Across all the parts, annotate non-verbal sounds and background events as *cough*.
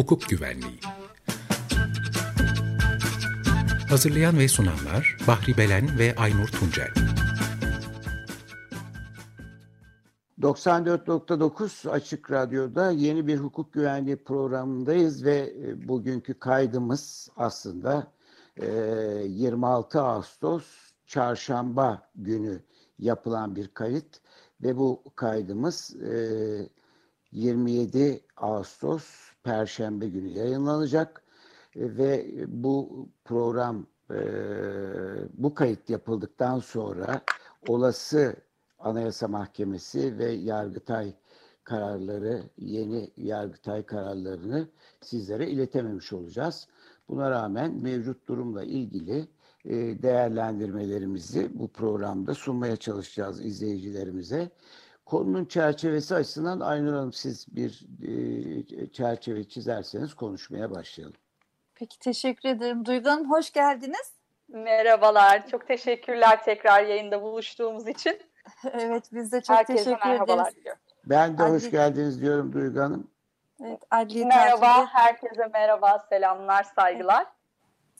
Hukuk Güvenliği. Hazırlayan ve sunanlar Bahri Belen ve Aynur Tuncel. 94.9 Açık Radyo'da yeni bir hukuk güvenliği programındayız ve e, bugünkü kaydımız aslında 26 e, Ağustos çarşamba günü yapılan bir kayıt ve bu kaydımız 27 e, Ağustos Perşembe günü yayınlanacak ve bu program bu kayıt yapıldıktan sonra olası Anayasa Mahkemesi ve Yargıtay kararları, yeni Yargıtay kararlarını sizlere iletememiş olacağız. Buna rağmen mevcut durumla ilgili e, değerlendirmelerimizi bu programda sunmaya çalışacağız izleyicilerimize. Konunun çerçevesi açısından Aynur Hanım siz bir e, çerçeve çizerseniz konuşmaya başlayalım. Peki teşekkür ederim. Duygu Hanım hoş geldiniz. Merhabalar. Çok teşekkürler tekrar yayında buluştuğumuz için. *laughs* evet biz de çok Herkese teşekkür ederiz. Ben de Adli... hoş geldiniz diyorum Duygu Hanım. Evet, adli merhaba, tatilde... herkese merhaba, selamlar, saygılar.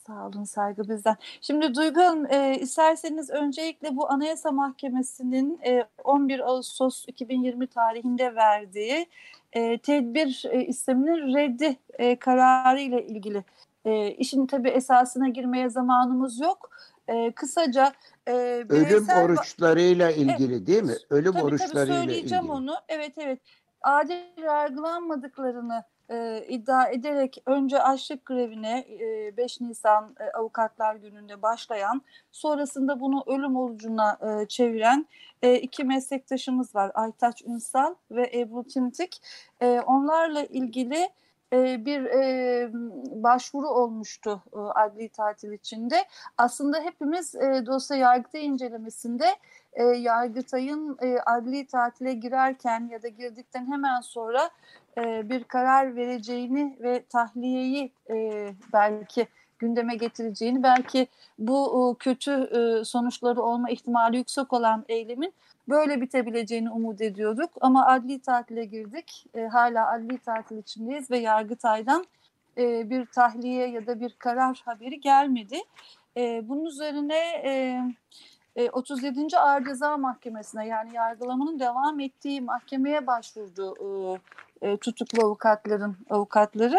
Sağ olun, saygı bizden. Şimdi Duygu Hanım, e, isterseniz öncelikle bu Anayasa Mahkemesi'nin e, 11 Ağustos 2020 tarihinde verdiği e, tedbir e, isteminin reddi e, kararı ile ilgili. E, işin tabii esasına girmeye zamanımız yok. E, kısaca e, ölüm oruçlarıyla ilgili evet, değil mi? Ölüm tabii, oruçlarıyla tabii söyleyeceğim ilgili. onu. Evet evet. Adil yargılanmadıklarını e, iddia ederek önce açlık grevine e, 5 Nisan e, Avukatlar Günü'nde başlayan sonrasında bunu ölüm orucuna e, çeviren e, iki meslektaşımız var. Aytaç Ünsal ve Ebru Timtik. E, onlarla ilgili e, bir e, başvuru olmuştu e, adli tatil içinde. Aslında hepimiz e, dosya Yargıtay incelemesinde e, Yargıtay'ın e, adli tatile girerken ya da girdikten hemen sonra e, bir karar vereceğini ve tahliyeyi e, belki gündeme getireceğini belki bu e, kötü sonuçları olma ihtimali yüksek olan eylemin böyle bitebileceğini umut ediyorduk. Ama adli tatile girdik. Hala adli tatil içindeyiz ve Yargıtay'dan bir tahliye ya da bir karar haberi gelmedi. Bunun üzerine e, e, 37. Ağır Ceza Mahkemesi'ne yani yargılamanın devam ettiği mahkemeye başvurdu e, tutuklu avukatların avukatları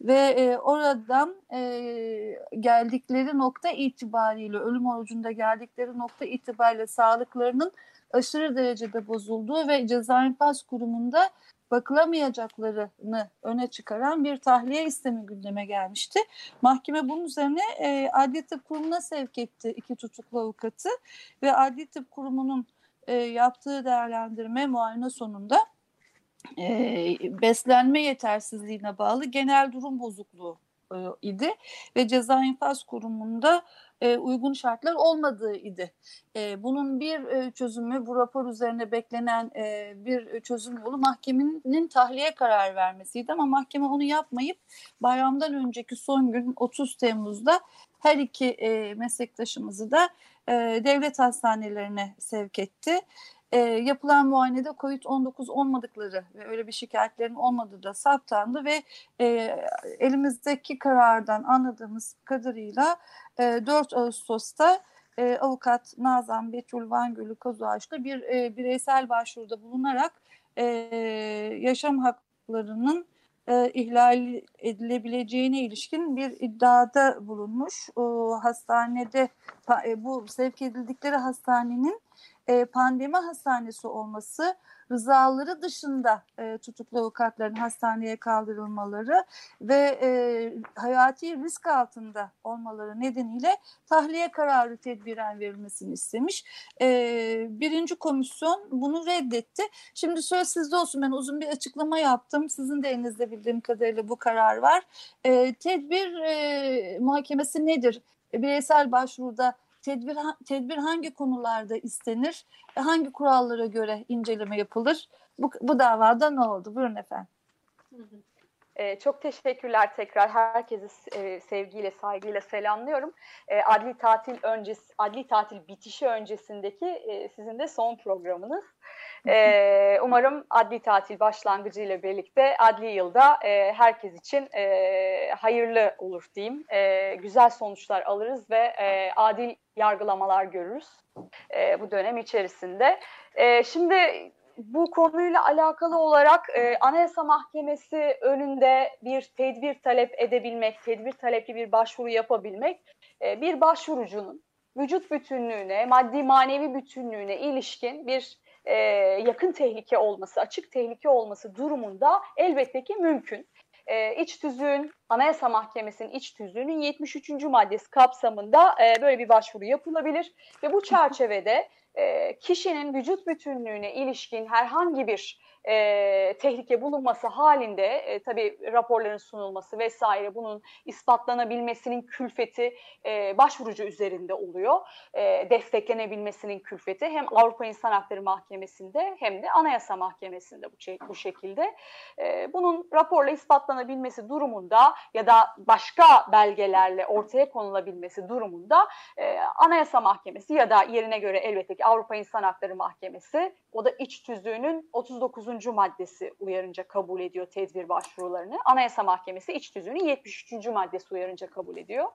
ve e, oradan e, geldikleri nokta itibariyle ölüm orucunda geldikleri nokta itibariyle sağlıklarının aşırı derecede bozulduğu ve ceza infaz kurumunda bakılamayacaklarını öne çıkaran bir tahliye istemi gündeme gelmişti. Mahkeme bunun üzerine e, Adli Tıp Kurumu'na sevk etti iki tutuklu avukatı ve Adli Tıp Kurumu'nun e, yaptığı değerlendirme muayene sonunda e, beslenme yetersizliğine bağlı genel durum bozukluğu e, idi ve Ceza İnfaz Kurumu'nda e, uygun şartlar olmadığı idi. E, bunun bir e, çözümü bu rapor üzerine beklenen e, bir çözüm yolu mahkemenin tahliye karar vermesiydi ama mahkeme onu yapmayıp bayramdan önceki son gün 30 Temmuz'da her iki e, meslektaşımızı da e, devlet hastanelerine sevk etti e, yapılan muayenede COVID-19 olmadıkları ve öyle bir şikayetlerin olmadığı da saptandı ve e, elimizdeki karardan anladığımız kadarıyla e, 4 Ağustos'ta e, avukat Nazan Betül Vangülü Kozuağaç'ta bir e, bireysel başvuruda bulunarak e, yaşam haklarının e, ihlal edilebileceğine ilişkin bir iddiada bulunmuş. O hastanede e, bu sevk edildikleri hastanenin e, pandemi hastanesi olması, rızaları dışında e, tutuklu avukatların hastaneye kaldırılmaları ve e, hayati risk altında olmaları nedeniyle tahliye kararı tedbiren verilmesini istemiş. E, birinci komisyon bunu reddetti. Şimdi söz sizde olsun ben uzun bir açıklama yaptım. Sizin de elinizde bildiğim kadarıyla bu karar var. E, tedbir e, muhakemesi nedir? Bireysel başvuruda tedbir tedbir hangi konularda istenir? Hangi kurallara göre inceleme yapılır? Bu, bu davada ne oldu? Buyurun efendim. Ee, çok teşekkürler tekrar. Herkesi e, sevgiyle, saygıyla selamlıyorum. E, adli tatil öncesi, adli tatil bitişi öncesindeki e, sizin de son programınız. E, umarım adli tatil başlangıcı ile birlikte adli yılda e, herkes için e, hayırlı olur diyeyim. E, güzel sonuçlar alırız ve e, adil yargılamalar görürüz e, bu dönem içerisinde. E, şimdi bu konuyla alakalı olarak e, Anayasa Mahkemesi önünde bir tedbir talep edebilmek, tedbir talepli bir başvuru yapabilmek e, bir başvurucunun vücut bütünlüğüne, maddi manevi bütünlüğüne ilişkin bir e, yakın tehlike olması, açık tehlike olması durumunda elbette ki mümkün. E, iç tüzüğün, Anayasa Mahkemesi'nin iç tüzüğünün 73. maddesi kapsamında e, böyle bir başvuru yapılabilir ve bu çerçevede e, kişinin vücut bütünlüğüne ilişkin herhangi bir e, tehlike bulunması halinde e, tabii raporların sunulması vesaire bunun ispatlanabilmesinin külfeti e, başvurucu üzerinde oluyor. E, desteklenebilmesinin külfeti hem Avrupa İnsan Hakları Mahkemesi'nde hem de Anayasa Mahkemesi'nde bu, bu şekilde. E, bunun raporla ispatlanabilmesi durumunda ya da başka belgelerle ortaya konulabilmesi durumunda e, Anayasa Mahkemesi ya da yerine göre elbette ki Avrupa İnsan Hakları Mahkemesi o da iç tüzüğünün 39 maddesi uyarınca kabul ediyor tedbir başvurularını. Anayasa Mahkemesi iç tüzüğünün 73. maddesi uyarınca kabul ediyor.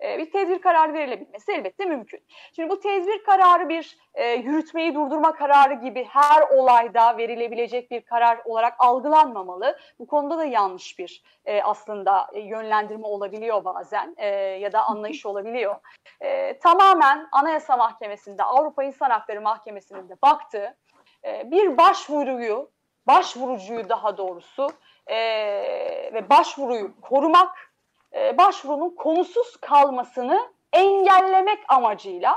E, bir tedbir kararı verilebilmesi elbette mümkün. Şimdi bu tedbir kararı bir e, yürütmeyi durdurma kararı gibi her olayda verilebilecek bir karar olarak algılanmamalı. Bu konuda da yanlış bir e, aslında e, yönlendirme olabiliyor bazen e, ya da anlayış olabiliyor. E, tamamen Anayasa Mahkemesi'nde Avrupa İnsan Hakları Mahkemesi'nin de baktığı e, bir başvuruyu başvurucuyu daha doğrusu e, ve başvuruyu korumak, e, başvurunun konusuz kalmasını engellemek amacıyla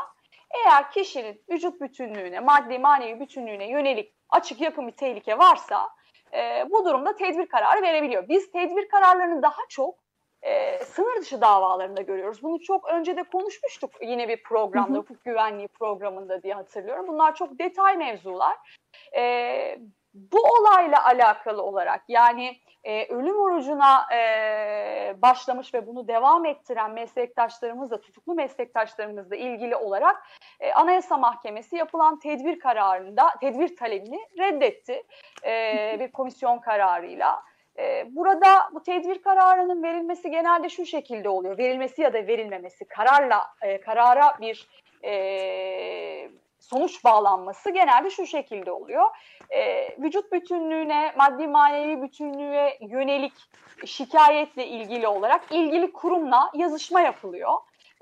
eğer kişinin vücut bütünlüğüne, maddi manevi bütünlüğüne yönelik açık yakın bir tehlike varsa e, bu durumda tedbir kararı verebiliyor. Biz tedbir kararlarını daha çok e, sınır dışı davalarında görüyoruz. Bunu çok önce de konuşmuştuk yine bir programda, hukuk güvenliği programında diye hatırlıyorum. Bunlar çok detay mevzular. E, bu olayla alakalı olarak yani e, ölüm orucuna e, başlamış ve bunu devam ettiren meslektaşlarımızla, tutuklu meslektaşlarımızla ilgili olarak e, Anayasa Mahkemesi yapılan tedbir kararında, tedbir talebini reddetti e, bir komisyon kararıyla. E, burada bu tedbir kararının verilmesi genelde şu şekilde oluyor. Verilmesi ya da verilmemesi kararla e, karara bir e, sonuç bağlanması genelde şu şekilde oluyor. E, vücut bütünlüğüne, maddi manevi bütünlüğe yönelik şikayetle ilgili olarak ilgili kurumla yazışma yapılıyor.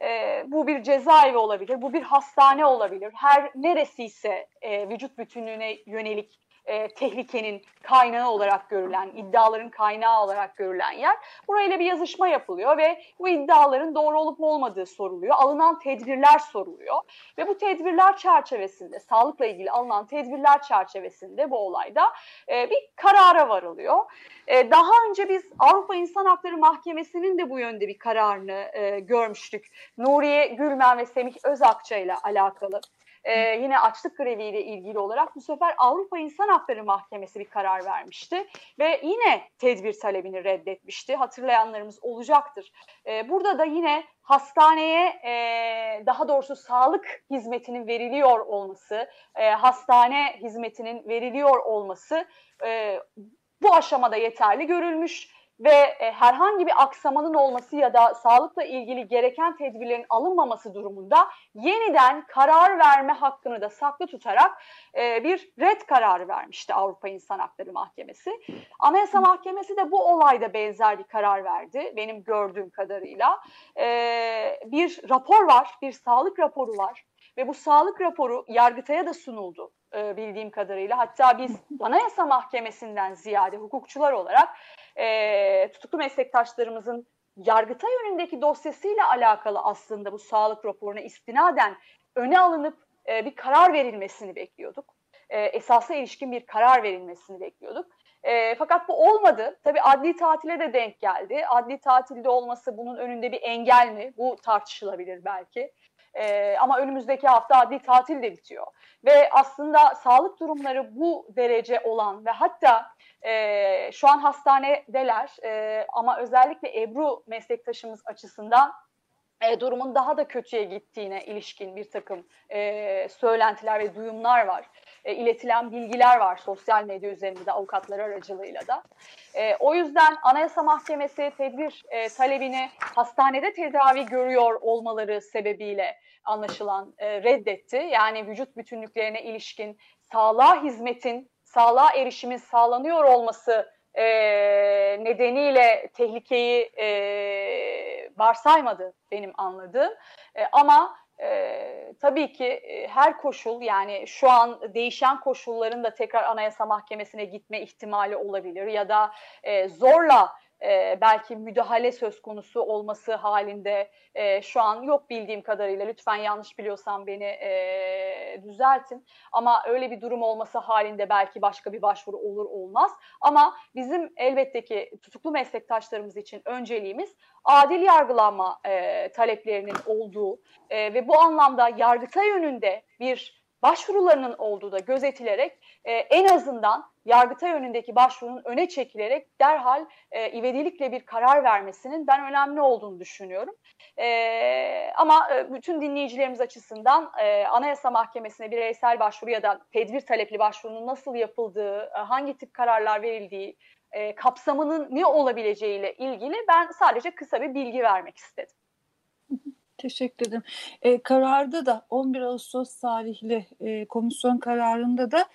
E, bu bir cezaevi olabilir, bu bir hastane olabilir. Her neresi ise e, vücut bütünlüğüne yönelik e, tehlikenin kaynağı olarak görülen, iddiaların kaynağı olarak görülen yer. Burayla bir yazışma yapılıyor ve bu iddiaların doğru olup olmadığı soruluyor. Alınan tedbirler soruluyor ve bu tedbirler çerçevesinde, sağlıkla ilgili alınan tedbirler çerçevesinde bu olayda e, bir karara varılıyor. E, daha önce biz Avrupa İnsan Hakları Mahkemesi'nin de bu yönde bir kararını e, görmüştük. Nuriye Gülmen ve Semih Özakça ile alakalı e, yine açlık greviyle ilgili olarak bu sefer Avrupa İnsan Hakları Mahkemesi bir karar vermişti ve yine tedbir talebini reddetmişti. Hatırlayanlarımız olacaktır. E, burada da yine hastaneye e, daha doğrusu sağlık hizmetinin veriliyor olması, e, hastane hizmetinin veriliyor olması e, bu aşamada yeterli görülmüş ve e, herhangi bir aksamanın olması ya da sağlıkla ilgili gereken tedbirlerin alınmaması durumunda yeniden karar verme hakkını da saklı tutarak e, bir red kararı vermişti Avrupa İnsan Hakları Mahkemesi. Anayasa Mahkemesi de bu olayda benzer bir karar verdi benim gördüğüm kadarıyla. E, bir rapor var, bir sağlık raporu var ve bu sağlık raporu Yargıtay'a da sunuldu e, bildiğim kadarıyla. Hatta biz *laughs* Anayasa Mahkemesi'nden ziyade hukukçular olarak e, tutuklu meslektaşlarımızın Yargıtay önündeki dosyasıyla alakalı aslında bu sağlık raporuna istinaden öne alınıp e, bir karar verilmesini bekliyorduk. E, esasa ilişkin bir karar verilmesini bekliyorduk. E, fakat bu olmadı. Tabii adli tatile de denk geldi. Adli tatilde olması bunun önünde bir engel mi? Bu tartışılabilir belki. E, ama önümüzdeki hafta adli tatil de bitiyor. Ve aslında sağlık durumları bu derece olan ve hatta e, şu an hastanedeler e, ama özellikle Ebru meslektaşımız açısından e, durumun daha da kötüye gittiğine ilişkin bir takım e, söylentiler ve duyumlar var. e, iletilen bilgiler var sosyal medya üzerinde de avukatlar aracılığıyla da. E, o yüzden Anayasa Mahkemesi tedbir e, talebini hastanede tedavi görüyor olmaları sebebiyle anlaşılan e, reddetti. Yani vücut bütünlüklerine ilişkin sağlığa hizmetin, sağlığa erişimin sağlanıyor olması e, nedeniyle tehlikeyi e, varsaymadı benim anladığım. E, ama e, tabii ki e, her koşul yani şu an değişen koşulların da tekrar Anayasa Mahkemesi'ne gitme ihtimali olabilir ya da e, zorla e, belki müdahale söz konusu olması halinde e, şu an yok bildiğim kadarıyla. Lütfen yanlış biliyorsam beni e, düzeltin. Ama öyle bir durum olması halinde belki başka bir başvuru olur olmaz. Ama bizim elbette ki tutuklu meslektaşlarımız için önceliğimiz adil yargılanma e, taleplerinin olduğu e, ve bu anlamda yargıta yönünde bir başvurularının olduğu da gözetilerek e, en azından yargıta yönündeki başvurunun öne çekilerek derhal e, ivedilikle bir karar vermesinin ben önemli olduğunu düşünüyorum. E, ama bütün dinleyicilerimiz açısından e, Anayasa Mahkemesi'ne bireysel başvuru ya da tedbir talepli başvurunun nasıl yapıldığı, e, hangi tip kararlar verildiği, e, kapsamının ne olabileceğiyle ilgili ben sadece kısa bir bilgi vermek istedim. Teşekkür ederim. E, kararda da 11 Ağustos tarihli e, komisyon kararında da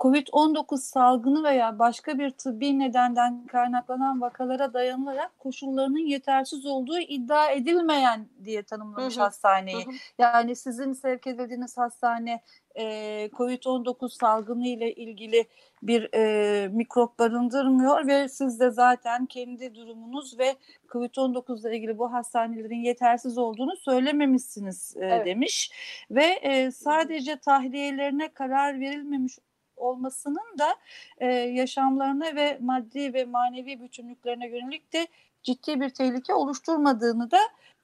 COVID-19 salgını veya başka bir tıbbi nedenden kaynaklanan vakalara dayanılarak koşullarının yetersiz olduğu iddia edilmeyen diye tanımlamış hı hı. hastaneyi. Hı hı. Yani sizin sevk edildiğiniz hastane e, COVID-19 salgını ile ilgili bir e, mikrop barındırmıyor ve siz de zaten kendi durumunuz ve COVID-19 ile ilgili bu hastanelerin yetersiz olduğunu söylememişsiniz e, evet. demiş ve e, sadece tahliyelerine karar verilmemiş olmasının da e, yaşamlarına ve maddi ve manevi bütünlüklerine yönelik de ciddi bir tehlike oluşturmadığını da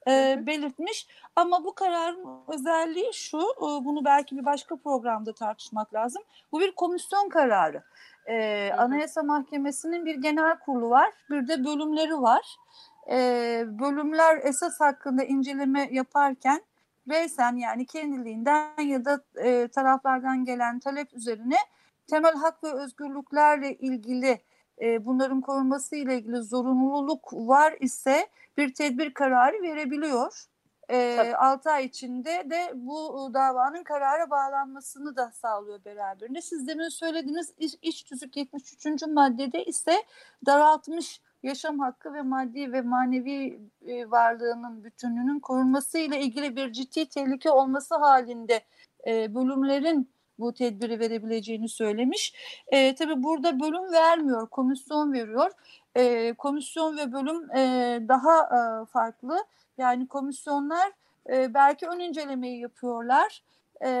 e, belirtmiş. Ama bu kararın özelliği şu, e, bunu belki bir başka programda tartışmak lazım. Bu bir komisyon kararı. E, Anayasa Mahkemesi'nin bir genel kurulu var, bir de bölümleri var. E, bölümler esas hakkında inceleme yaparken reysen yani kendiliğinden ya da e, taraflardan gelen talep üzerine temel hak ve özgürlüklerle ilgili e, bunların korunması ile ilgili zorunluluk var ise bir tedbir kararı verebiliyor. E, 6 ay içinde de bu davanın karara bağlanmasını da sağlıyor beraberinde. Siz demin söylediğiniz iç, iç tüzük 73. maddede ise daraltmış yaşam hakkı ve maddi ve manevi e, varlığının bütünlüğünün korunması ile ilgili bir ciddi tehlike olması halinde e, bölümlerin bu tedbiri verebileceğini söylemiş. E, tabii burada bölüm vermiyor, komisyon veriyor. E, komisyon ve bölüm e, daha e, farklı. Yani komisyonlar e, belki ön incelemeyi yapıyorlar. E,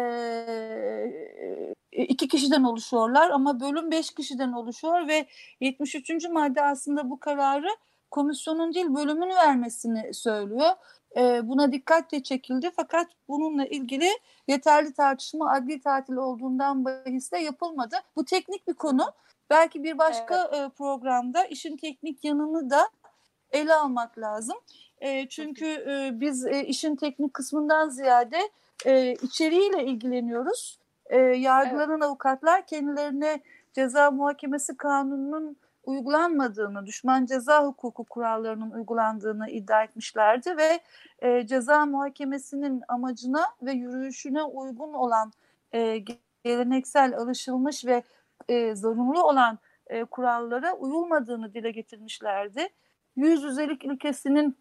iki kişiden oluşuyorlar ama bölüm beş kişiden oluşuyor ve 73. madde aslında bu kararı komisyonun değil bölümün vermesini söylüyor e, buna dikkatle çekildi. Fakat bununla ilgili yeterli tartışma adli tatil olduğundan bahisle yapılmadı. Bu teknik bir konu. Belki bir başka evet. e, programda işin teknik yanını da ele almak lazım. E, çünkü e, biz e, işin teknik kısmından ziyade e, içeriğiyle ilgileniyoruz. E, yargılanan evet. avukatlar kendilerine ceza muhakemesi kanununun uygulanmadığını, düşman ceza hukuku kurallarının uygulandığını iddia etmişlerdi ve e, ceza muhakemesinin amacına ve yürüyüşüne uygun olan e, geleneksel, alışılmış ve e, zorunlu olan e, kurallara uyulmadığını dile getirmişlerdi. Yüz yüzelik ilkesinin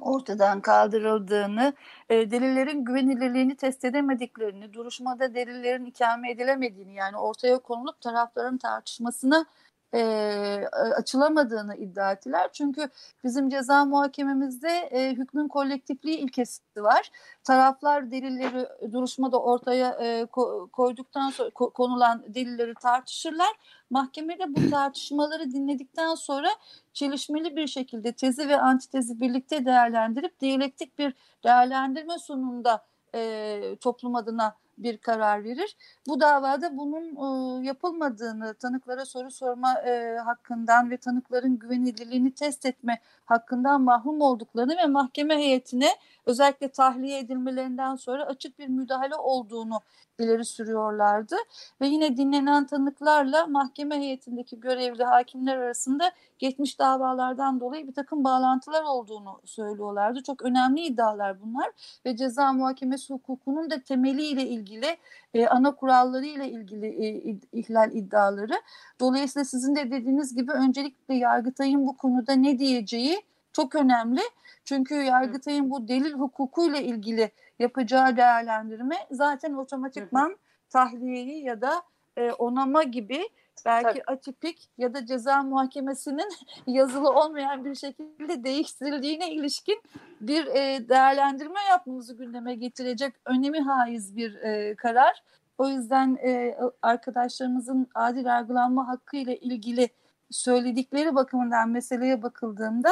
ortadan kaldırıldığını, e, delillerin güvenilirliğini test edemediklerini, duruşmada delillerin ikame edilemediğini yani ortaya konulup tarafların tartışmasına e, açılamadığını iddia ettiler. Çünkü bizim ceza muhakememizde e, hükmün kolektifliği ilkesi var. Taraflar delilleri duruşmada ortaya e, koyduktan sonra ko, konulan delilleri tartışırlar. Mahkemede bu tartışmaları dinledikten sonra çelişmeli bir şekilde tezi ve antitezi birlikte değerlendirip diyalektik bir değerlendirme sonunda e, toplum adına bir karar verir. Bu davada bunun e, yapılmadığını, tanıklara soru sorma e, hakkından ve tanıkların güvenilirliğini test etme hakkından mahrum olduklarını ve mahkeme heyetine özellikle tahliye edilmelerinden sonra açık bir müdahale olduğunu ileri sürüyorlardı. Ve yine dinlenen tanıklarla mahkeme heyetindeki görevli hakimler arasında geçmiş davalardan dolayı bir takım bağlantılar olduğunu söylüyorlardı. Çok önemli iddialar bunlar ve ceza muhakemesi hukukunun da temeliyle ilgili e, ana kuralları ile ilgili e, ihlal iddiaları. Dolayısıyla sizin de dediğiniz gibi öncelikle Yargıtay'ın bu konuda ne diyeceği çok önemli. Çünkü Yargıtay'ın bu delil hukukuyla ilgili yapacağı değerlendirme zaten otomatikman tahliyeyi ya da e, onama gibi belki Tabii. atipik ya da ceza muhakemesinin *laughs* yazılı olmayan bir şekilde değiştirildiğine ilişkin bir e, değerlendirme yapmamızı gündeme getirecek önemi haiz bir e, karar. O yüzden e, arkadaşlarımızın adil yargılanma hakkı ile ilgili söyledikleri bakımından meseleye bakıldığında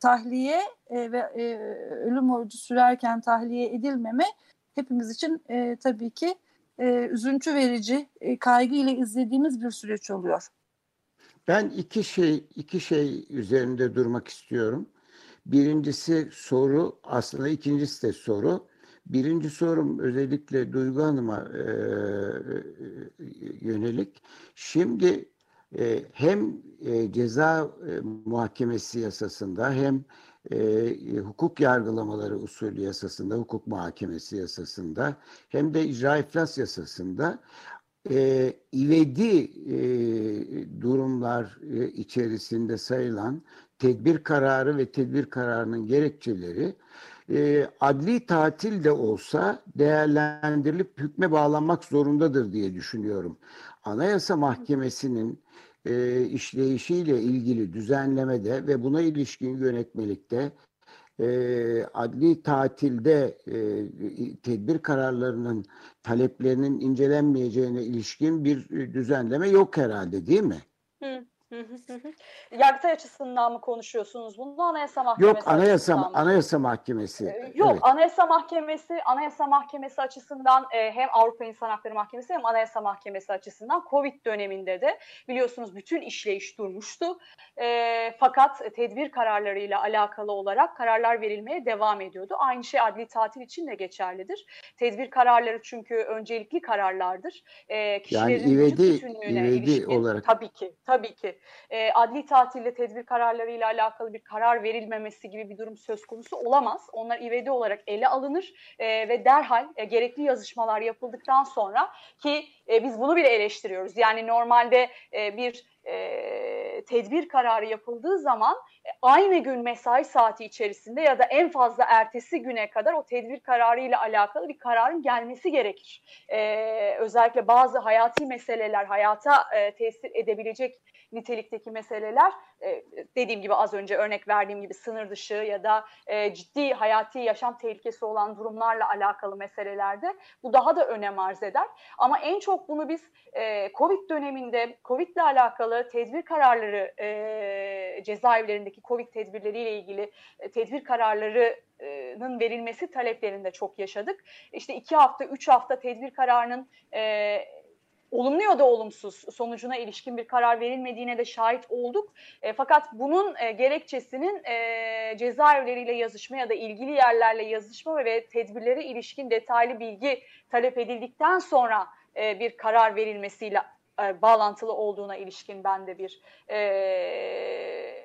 tahliye e, ve e, ölüm orucu sürerken tahliye edilmeme hepimiz için e, tabii ki e, üzüntü verici, e, kaygı ile izlediğimiz bir süreç oluyor. Ben iki şey iki şey üzerinde durmak istiyorum. Birincisi soru, aslında ikincisi de soru. Birinci sorum özellikle Duygu Hanım'a e, yönelik. Şimdi e, hem e, ceza e, muhakemesi yasasında hem e, hukuk yargılamaları usulü yasasında, hukuk muhakemesi yasasında hem de icra iflas yasasında e, ivedi e, durumlar e, içerisinde sayılan tedbir kararı ve tedbir kararının gerekçeleri e, adli tatil de olsa değerlendirilip hükme bağlanmak zorundadır diye düşünüyorum. Anayasa Mahkemesi'nin e, işleyişiyle ilgili düzenlemede ve buna ilişkin yönetmelikte e, adli tatilde e, tedbir kararlarının taleplerinin incelenmeyeceğine ilişkin bir düzenleme yok herhalde değil mi? Hı. Yargıtay açısından mı konuşuyorsunuz bunu? Anayasa Mahkemesi Yok Anayasa Anayasa Mahkemesi. Ee, yok evet. Anayasa Mahkemesi Anayasa Mahkemesi açısından e, hem Avrupa İnsan Hakları Mahkemesi hem Anayasa Mahkemesi açısından Covid döneminde de biliyorsunuz bütün işleyiş durmuştu. E, fakat tedbir kararlarıyla alakalı olarak kararlar verilmeye devam ediyordu. Aynı şey adli tatil için de geçerlidir. Tedbir kararları çünkü öncelikli kararlardır. E, yani ivedi, ivedi ilişkin, olarak. Tabii ki, tabii ki e, adli tatille tedbir kararlarıyla alakalı bir karar verilmemesi gibi bir durum söz konusu olamaz. Onlar ivedi olarak ele alınır e, ve derhal e, gerekli yazışmalar yapıldıktan sonra ki e, biz bunu bile eleştiriyoruz. Yani normalde e, bir e, tedbir kararı yapıldığı zaman e, aynı gün mesai saati içerisinde ya da en fazla ertesi güne kadar o tedbir kararı ile alakalı bir kararın gelmesi gerekir. E, özellikle bazı hayati meseleler, hayata e, tesir edebilecek nitelikteki meseleler e, dediğim gibi az önce örnek verdiğim gibi sınır dışı ya da e, ciddi hayati yaşam tehlikesi olan durumlarla alakalı meselelerde bu daha da önem arz eder. Ama en çok bunu biz e, Covid döneminde Covid ile alakalı tedbir kararları cezaevlerindeki Covid tedbirleriyle ilgili tedbir kararlarının verilmesi taleplerinde çok yaşadık. İşte iki hafta, üç hafta tedbir kararının e, olumlu ya da olumsuz sonucuna ilişkin bir karar verilmediğine de şahit olduk. E, fakat bunun e, gerekçesinin e, cezaevleriyle yazışma ya da ilgili yerlerle yazışma ve tedbirlere ilişkin detaylı bilgi talep edildikten sonra e, bir karar verilmesiyle e, bağlantılı olduğuna ilişkin ben de bir e,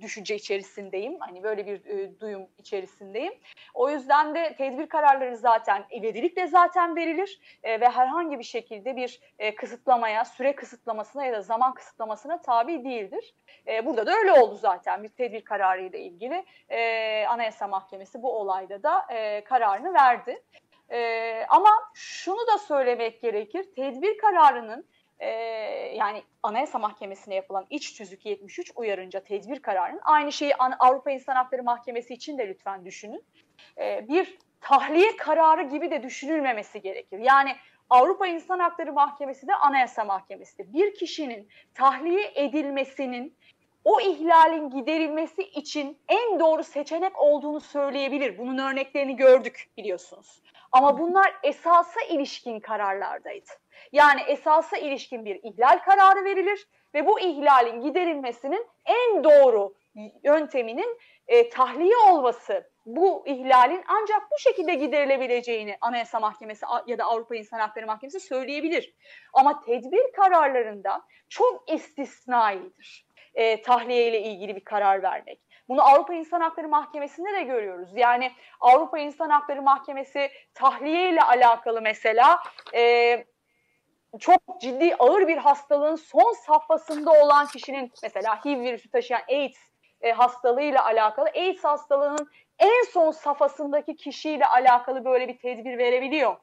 düşünce içerisindeyim. Hani böyle bir e, duyum içerisindeyim. O yüzden de tedbir kararları zaten ivedilikle zaten verilir e, ve herhangi bir şekilde bir e, kısıtlamaya, süre kısıtlamasına ya da zaman kısıtlamasına tabi değildir. E, burada da öyle oldu zaten bir tedbir kararı ile ilgili. E, Anayasa Mahkemesi bu olayda da e, kararını verdi. E, ama şunu da söylemek gerekir. Tedbir kararının e, yani Anayasa Mahkemesi'ne yapılan iç tüzük 73 uyarınca tedbir kararının aynı şeyi Avrupa İnsan Hakları Mahkemesi için de lütfen düşünün. E, bir tahliye kararı gibi de düşünülmemesi gerekir. Yani Avrupa İnsan Hakları Mahkemesi de Anayasa Mahkemesi de bir kişinin tahliye edilmesinin o ihlalin giderilmesi için en doğru seçenek olduğunu söyleyebilir. Bunun örneklerini gördük biliyorsunuz. Ama bunlar esasa ilişkin kararlardaydı. Yani esasa ilişkin bir ihlal kararı verilir ve bu ihlalin giderilmesinin en doğru yönteminin e, tahliye olması, bu ihlalin ancak bu şekilde giderilebileceğini Anayasa Mahkemesi ya da Avrupa İnsan Hakları Mahkemesi söyleyebilir. Ama tedbir kararlarında çok istisnaidir e, tahliye ile ilgili bir karar vermek. Bunu Avrupa İnsan Hakları Mahkemesi'nde de görüyoruz. Yani Avrupa İnsan Hakları Mahkemesi tahliye ile alakalı mesela e, çok ciddi ağır bir hastalığın son safhasında olan kişinin mesela HIV virüsü taşıyan AIDS e, hastalığıyla alakalı AIDS hastalığının en son safhasındaki kişiyle alakalı böyle bir tedbir verebiliyor.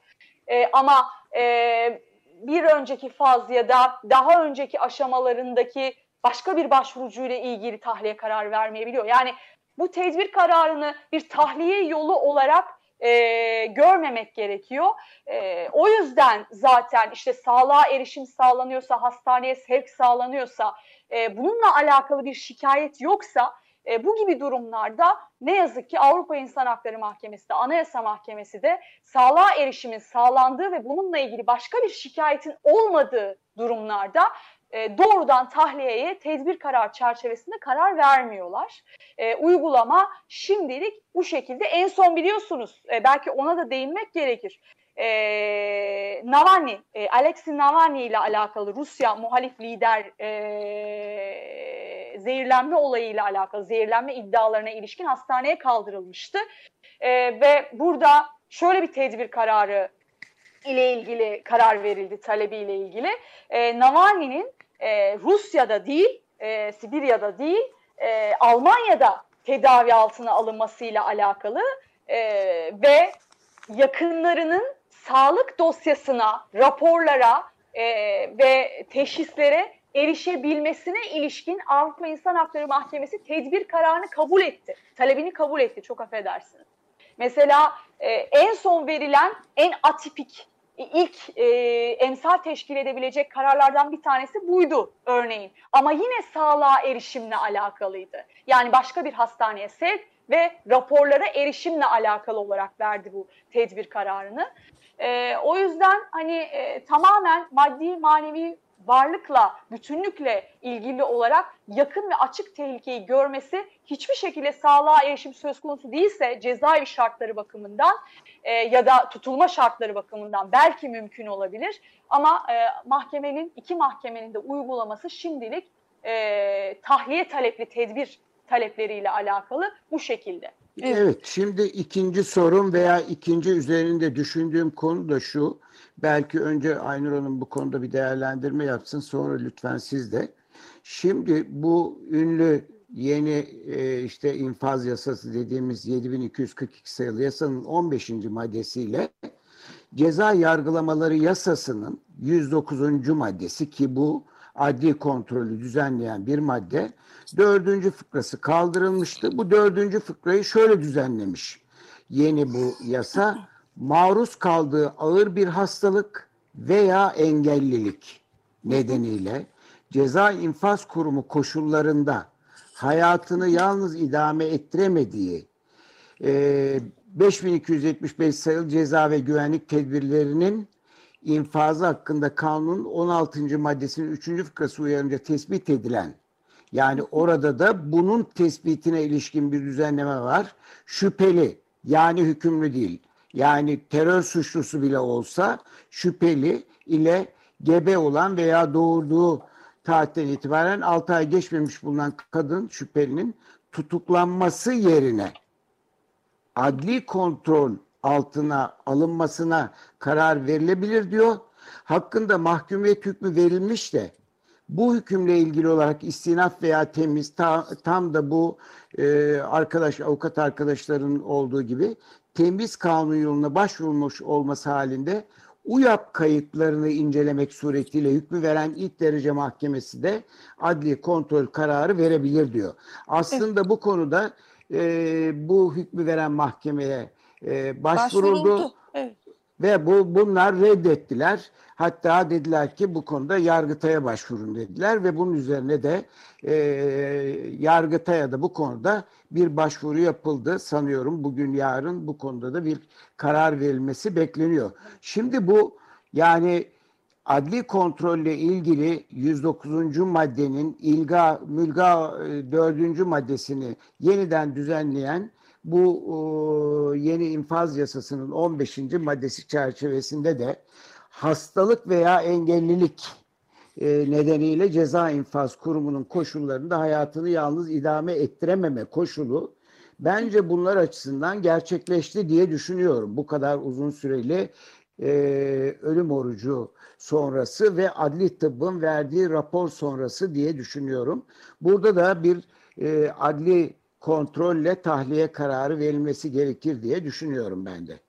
E, ama e, bir önceki faz ya da daha önceki aşamalarındaki başka bir başvurucuyla ilgili tahliye kararı vermeyebiliyor. Yani bu tedbir kararını bir tahliye yolu olarak e, görmemek gerekiyor. E, o yüzden zaten işte sağlığa erişim sağlanıyorsa, hastaneye sevk sağlanıyorsa, e, bununla alakalı bir şikayet yoksa e, bu gibi durumlarda ne yazık ki Avrupa İnsan Hakları Mahkemesi de Anayasa Mahkemesi de sağlığa erişimin sağlandığı ve bununla ilgili başka bir şikayetin olmadığı durumlarda e, doğrudan tahliyeye tedbir karar çerçevesinde karar vermiyorlar. E, uygulama şimdilik bu şekilde. En son biliyorsunuz e, belki ona da değinmek gerekir. E, Navalny, e, Alexei Navalny ile alakalı Rusya muhalif lider e, zehirlenme olayıyla alakalı zehirlenme iddialarına ilişkin hastaneye kaldırılmıştı. E, ve burada şöyle bir tedbir kararı ile ilgili karar verildi talebiyle ilgili. E, Navalny'nin e, Rusya'da değil, e, Sibirya'da değil, e, Almanya'da tedavi altına alınmasıyla alakalı e, ve yakınlarının sağlık dosyasına, raporlara e, ve teşhislere erişebilmesine ilişkin Avrupa İnsan Hakları Mahkemesi tedbir kararını kabul etti. Talebini kabul etti, çok affedersiniz. Mesela e, en son verilen en atipik ilk e, emsal teşkil edebilecek kararlardan bir tanesi buydu örneğin. Ama yine sağlığa erişimle alakalıydı. Yani başka bir hastaneye sevk ve raporlara erişimle alakalı olarak verdi bu tedbir kararını. E, o yüzden hani e, tamamen maddi manevi varlıkla, bütünlükle ilgili olarak yakın ve açık tehlikeyi görmesi hiçbir şekilde sağlığa erişim söz konusu değilse cezaevi şartları bakımından e, ya da tutulma şartları bakımından belki mümkün olabilir. Ama e, mahkemenin, iki mahkemenin de uygulaması şimdilik e, tahliye talepli tedbir talepleriyle alakalı bu şekilde. Evet. evet, şimdi ikinci sorum veya ikinci üzerinde düşündüğüm konu da şu. Belki önce Aynur Hanım bu konuda bir değerlendirme yapsın. Sonra lütfen siz de. Şimdi bu ünlü yeni e, işte infaz yasası dediğimiz 7242 sayılı yasanın 15. maddesiyle ceza yargılamaları yasasının 109. maddesi ki bu adli kontrolü düzenleyen bir madde dördüncü fıkrası kaldırılmıştı. Bu dördüncü fıkrayı şöyle düzenlemiş. Yeni bu yasa maruz kaldığı ağır bir hastalık veya engellilik nedeniyle ceza infaz kurumu koşullarında hayatını yalnız idame ettiremediği e, 5275 sayılı ceza ve güvenlik tedbirlerinin infazı hakkında kanunun 16. maddesinin 3. fıkrası uyarınca tespit edilen yani orada da bunun tespitine ilişkin bir düzenleme var. Şüpheli yani hükümlü değil. Yani terör suçlusu bile olsa şüpheli ile gebe olan veya doğurduğu tarihten itibaren 6 ay geçmemiş bulunan kadın şüphelinin tutuklanması yerine adli kontrol altına alınmasına karar verilebilir diyor. Hakkında mahkumiyet hükmü verilmiş de bu hükümle ilgili olarak istinaf veya temiz ta, tam da bu e, arkadaş avukat arkadaşların olduğu gibi temiz kanun yoluna başvurmuş olması halinde UYAP kayıtlarını incelemek suretiyle hükmü veren ilk derece mahkemesi de adli kontrol kararı verebilir diyor. Aslında evet. bu konuda e, bu hükmü veren mahkemeye e, başvuruldu. Evet. Ve bu bunlar reddettiler. Hatta dediler ki bu konuda Yargıtay'a başvurun dediler ve bunun üzerine de e, Yargıtay'a da bu konuda bir başvuru yapıldı. Sanıyorum bugün yarın bu konuda da bir karar verilmesi bekleniyor. Şimdi bu yani adli kontrolle ilgili 109. maddenin ilga mülga 4. E, maddesini yeniden düzenleyen bu e, yeni infaz yasasının 15. maddesi çerçevesinde de hastalık veya engellilik e, nedeniyle ceza infaz kurumunun koşullarında hayatını yalnız idame ettirememe koşulu bence bunlar açısından gerçekleşti diye düşünüyorum. Bu kadar uzun süreli e, ölüm orucu sonrası ve adli tıbbın verdiği rapor sonrası diye düşünüyorum. Burada da bir e, adli kontrolle tahliye kararı verilmesi gerekir diye düşünüyorum ben de.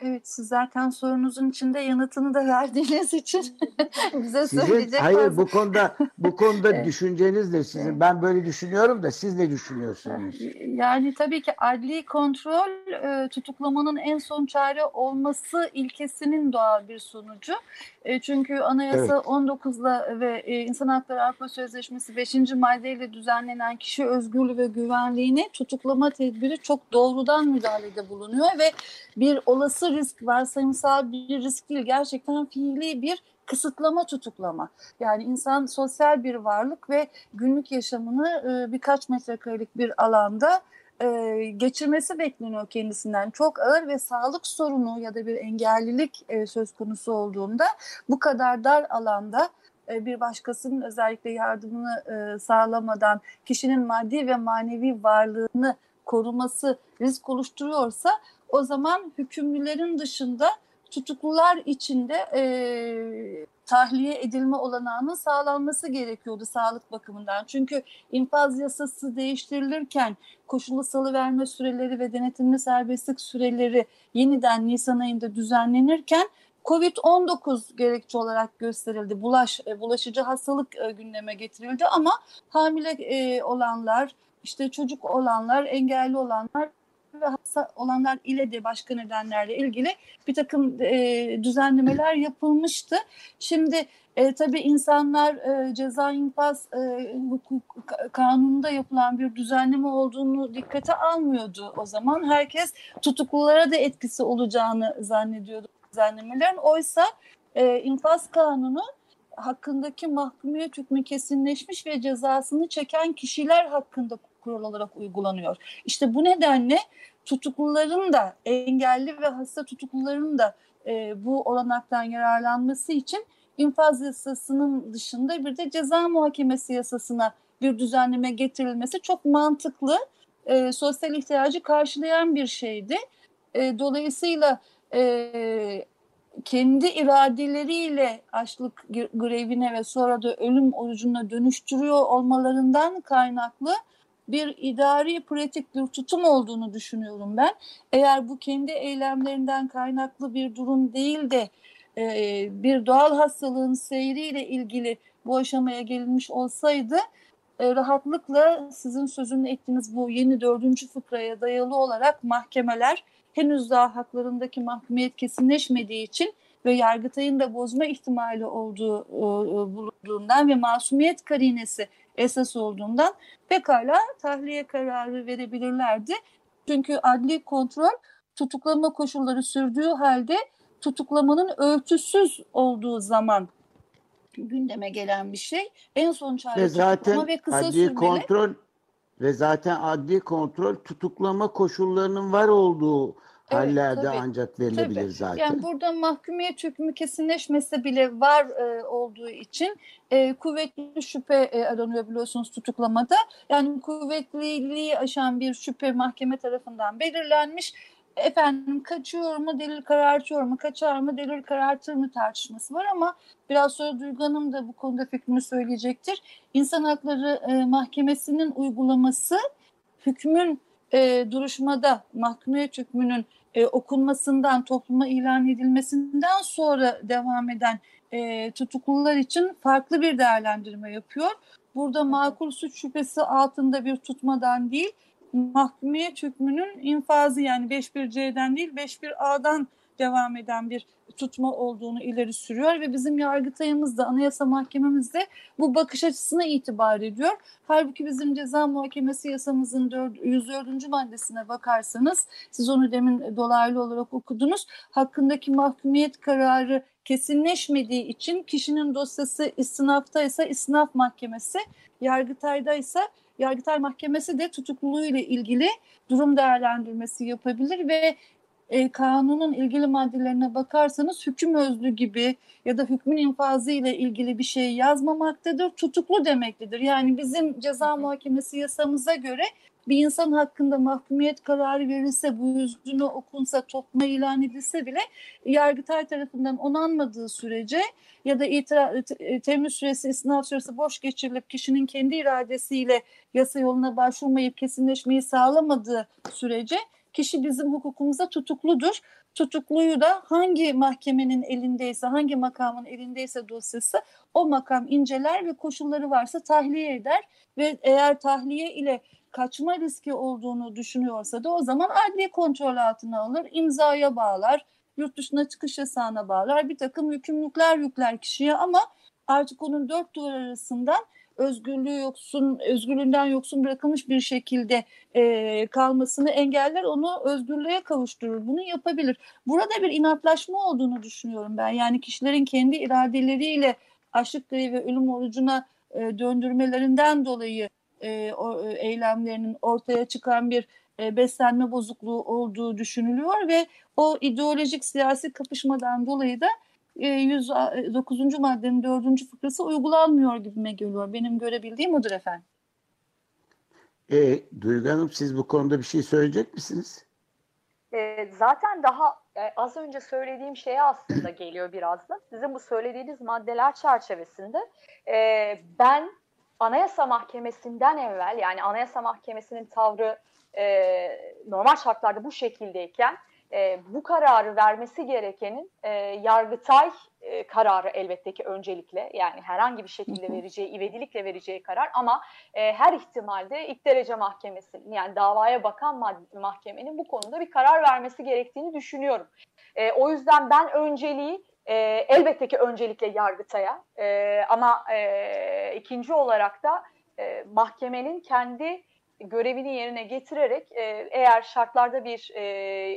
Evet siz zaten sorunuzun içinde yanıtını da verdiğiniz için *laughs* bize sizin, söyleyecek Hayır fazla. bu konuda bu konuda *laughs* düşünceniz de sizin. Ben böyle düşünüyorum da siz ne düşünüyorsunuz? Yani tabii ki adli kontrol e, tutuklamanın en son çare olması ilkesinin doğal bir sonucu. E, çünkü Anayasa evet. 19'la ve e, İnsan Hakları Avrupa Sözleşmesi 5. maddeyle düzenlenen kişi özgürlüğü ve güvenliğine tutuklama tedbiri çok doğrudan müdahalede bulunuyor ve bir olası risk varsayımsal bir risk değil gerçekten fiili bir kısıtlama tutuklama. Yani insan sosyal bir varlık ve günlük yaşamını e, birkaç metrekarelik bir alanda e, geçirmesi bekleniyor kendisinden. Çok ağır ve sağlık sorunu ya da bir engellilik e, söz konusu olduğunda bu kadar dar alanda e, bir başkasının özellikle yardımını e, sağlamadan kişinin maddi ve manevi varlığını koruması risk oluşturuyorsa o zaman hükümlülerin dışında tutuklular içinde e, tahliye edilme olanağının sağlanması gerekiyordu sağlık bakımından. Çünkü infaz yasası değiştirilirken koşullu salıverme süreleri ve denetimli serbestlik süreleri yeniden Nisan ayında düzenlenirken Covid-19 gerekçe olarak gösterildi. Bulaş, e, bulaşıcı hastalık e, gündeme getirildi ama hamile e, olanlar, işte çocuk olanlar, engelli olanlar ve hasta olanlar ile de başka nedenlerle ilgili bir takım e, düzenlemeler yapılmıştı. Şimdi e, tabii insanlar e, ceza infaz e, hukuk kanununda yapılan bir düzenleme olduğunu dikkate almıyordu o zaman. Herkes tutuklulara da etkisi olacağını zannediyordu düzenlemelerin. Oysa e, infaz kanunu hakkındaki mahkumiyet hükmü kesinleşmiş ve cezasını çeken kişiler hakkında kural olarak uygulanıyor. İşte bu nedenle tutukluların da engelli ve hasta tutukluların da e, bu olanaktan yararlanması için infaz yasasının dışında bir de ceza muhakemesi yasasına bir düzenleme getirilmesi çok mantıklı, e, sosyal ihtiyacı karşılayan bir şeydi. E, dolayısıyla e, kendi iradeleriyle açlık grevine ve sonra da ölüm orucuna dönüştürüyor olmalarından kaynaklı bir idari pratik bir tutum olduğunu düşünüyorum ben. Eğer bu kendi eylemlerinden kaynaklı bir durum değil de e, bir doğal hastalığın seyriyle ilgili bu aşamaya gelinmiş olsaydı e, rahatlıkla sizin sözünü ettiğiniz bu yeni dördüncü fıkraya dayalı olarak mahkemeler henüz daha haklarındaki mahkumiyet kesinleşmediği için ve Yargıtay'ın da bozma ihtimali olduğu e, bulunduğundan ve masumiyet karinesi esas olduğundan pekala tahliye kararı verebilirlerdi. Çünkü adli kontrol tutuklama koşulları sürdüğü halde tutuklamanın ölçüsüz olduğu zaman gündeme gelen bir şey. En son çare ve zaten ve kısa adli sürmeli. kontrol ve zaten adli kontrol tutuklama koşullarının var olduğu hallerde tabii, ancak verilebilir tabii. zaten. Yani burada mahkumiyet hükmü kesinleşmese bile var e, olduğu için e, kuvvetli şüphe e, aranıyor biliyorsunuz tutuklamada. Yani kuvvetliliği aşan bir şüphe mahkeme tarafından belirlenmiş. Efendim kaçıyor mu delil karartıyor mu kaçar mı delil karartır mı tartışması var ama biraz sonra Duygu Hanım da bu konuda fikrini söyleyecektir. İnsan Hakları e, Mahkemesi'nin uygulaması hükmün e, duruşmada mahkumiyet hükmünün e, okunmasından, topluma ilan edilmesinden sonra devam eden e, tutuklular için farklı bir değerlendirme yapıyor. Burada makul suç şüphesi altında bir tutmadan değil, mahkumiyet hükmünün infazı yani 5.1C'den değil 5.1A'dan devam eden bir tutma olduğunu ileri sürüyor ve bizim Yargıtay'ımız da Anayasa Mahkememiz de bu bakış açısına itibar ediyor. Halbuki bizim ceza muhakemesi yasamızın 104. maddesine bakarsanız siz onu demin dolaylı olarak okudunuz. Hakkındaki mahkumiyet kararı kesinleşmediği için kişinin dosyası istinafta ise istinaf mahkemesi, yargıtayda ise Yargıtay Mahkemesi de tutukluluğuyla ilgili durum değerlendirmesi yapabilir ve e, kanunun ilgili maddelerine bakarsanız hüküm özlü gibi ya da hükmün infazı ile ilgili bir şey yazmamaktadır. Tutuklu demektedir. Yani bizim ceza muhakemesi yasamıza göre bir insan hakkında mahkumiyet kararı verilse, bu yüzünü okunsa, topma ilan edilse bile Yargıtay tarafından onanmadığı sürece ya da itiraz, temiz süresi, istinaf süresi boş geçirilip kişinin kendi iradesiyle yasa yoluna başvurmayıp kesinleşmeyi sağlamadığı sürece kişi bizim hukukumuza tutukludur. Tutukluyu da hangi mahkemenin elindeyse, hangi makamın elindeyse dosyası o makam inceler ve koşulları varsa tahliye eder ve eğer tahliye ile kaçma riski olduğunu düşünüyorsa da o zaman adli kontrol altına alır, imzaya bağlar, yurt dışına çıkış yasağına bağlar, bir takım yükümlülükler yükler kişiye ama artık onun dört duvar arasından özgürlüğü yoksun, özgürlüğünden yoksun bırakılmış bir şekilde e, kalmasını engeller, onu özgürlüğe kavuşturur. Bunu yapabilir. Burada bir inatlaşma olduğunu düşünüyorum ben. Yani kişilerin kendi iradeleriyle açlık grevi ve ölüm orucuna e, döndürmelerinden dolayı e, o, eylemlerinin ortaya çıkan bir e, beslenme bozukluğu olduğu düşünülüyor ve o ideolojik siyasi kapışmadan dolayı da 109. E, maddenin 4. fıkrası uygulanmıyor gibime geliyor. Benim görebildiğim odur efendim. E, Duygu Hanım siz bu konuda bir şey söyleyecek misiniz? E, zaten daha e, az önce söylediğim şeye aslında *clears throat* geliyor biraz da. Sizin bu söylediğiniz maddeler çerçevesinde e, ben Anayasa Mahkemesi'nden evvel yani Anayasa Mahkemesi'nin tavrı e, normal şartlarda bu şekildeyken e, bu kararı vermesi gerekenin e, Yargıtay e, kararı elbette ki öncelikle yani herhangi bir şekilde vereceği, ivedilikle vereceği karar ama e, her ihtimalde ilk derece mahkemesinin yani davaya bakan mahkemenin bu konuda bir karar vermesi gerektiğini düşünüyorum. E, o yüzden ben önceliği e, elbette ki öncelikle Yargıtay'a e, ama e, ikinci olarak da e, mahkemenin kendi görevini yerine getirerek e, eğer şartlarda bir e,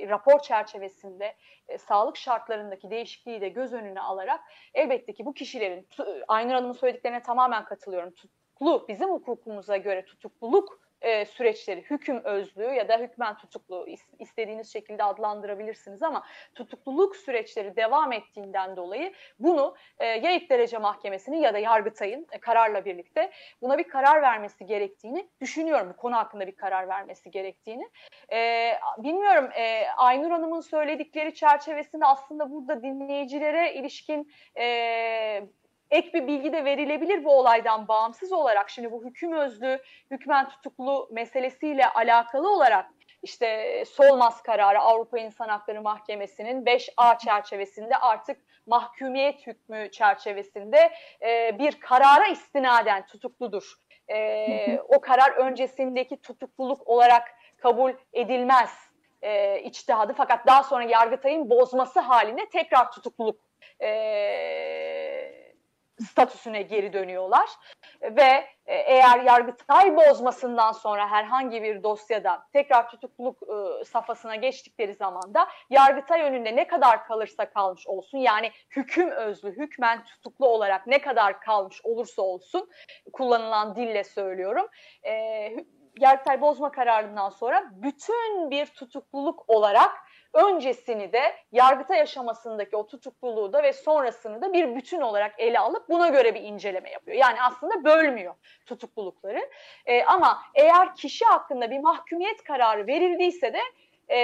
rapor çerçevesinde e, sağlık şartlarındaki değişikliği de göz önüne alarak elbette ki bu kişilerin Aynur Hanım'ın söylediklerine tamamen katılıyorum. Tutuklu bizim hukukumuza göre tutukluluk e, süreçleri hüküm özlüğü ya da hükmen tutuklu istediğiniz şekilde adlandırabilirsiniz ama tutukluluk süreçleri devam ettiğinden dolayı bunu e, ya ilk derece mahkemesinin ya da Yargıtay'ın e, kararla birlikte buna bir karar vermesi gerektiğini düşünüyorum. Bu konu hakkında bir karar vermesi gerektiğini. E, bilmiyorum e, Aynur Hanım'ın söyledikleri çerçevesinde aslında burada dinleyicilere ilişkin e, ek bir bilgi de verilebilir bu olaydan bağımsız olarak. Şimdi bu hüküm özlü, hükmen tutuklu meselesiyle alakalı olarak işte Solmaz kararı Avrupa İnsan Hakları Mahkemesi'nin 5A çerçevesinde artık mahkumiyet hükmü çerçevesinde e, bir karara istinaden tutukludur. E, o karar öncesindeki tutukluluk olarak kabul edilmez e, içtihadı fakat daha sonra Yargıtay'ın bozması haline tekrar tutukluluk e, statüsüne geri dönüyorlar ve e, eğer Yargıtay bozmasından sonra herhangi bir dosyada tekrar tutukluluk e, safhasına geçtikleri zaman da Yargıtay önünde ne kadar kalırsa kalmış olsun yani hüküm özlü, hükmen tutuklu olarak ne kadar kalmış olursa olsun kullanılan dille söylüyorum. E, Yargıtay bozma kararından sonra bütün bir tutukluluk olarak öncesini de yargıta yaşamasındaki o tutukluluğu da ve sonrasını da bir bütün olarak ele alıp buna göre bir inceleme yapıyor. Yani aslında bölmüyor tutuklulukları. E, ama eğer kişi hakkında bir mahkumiyet kararı verildiyse de e,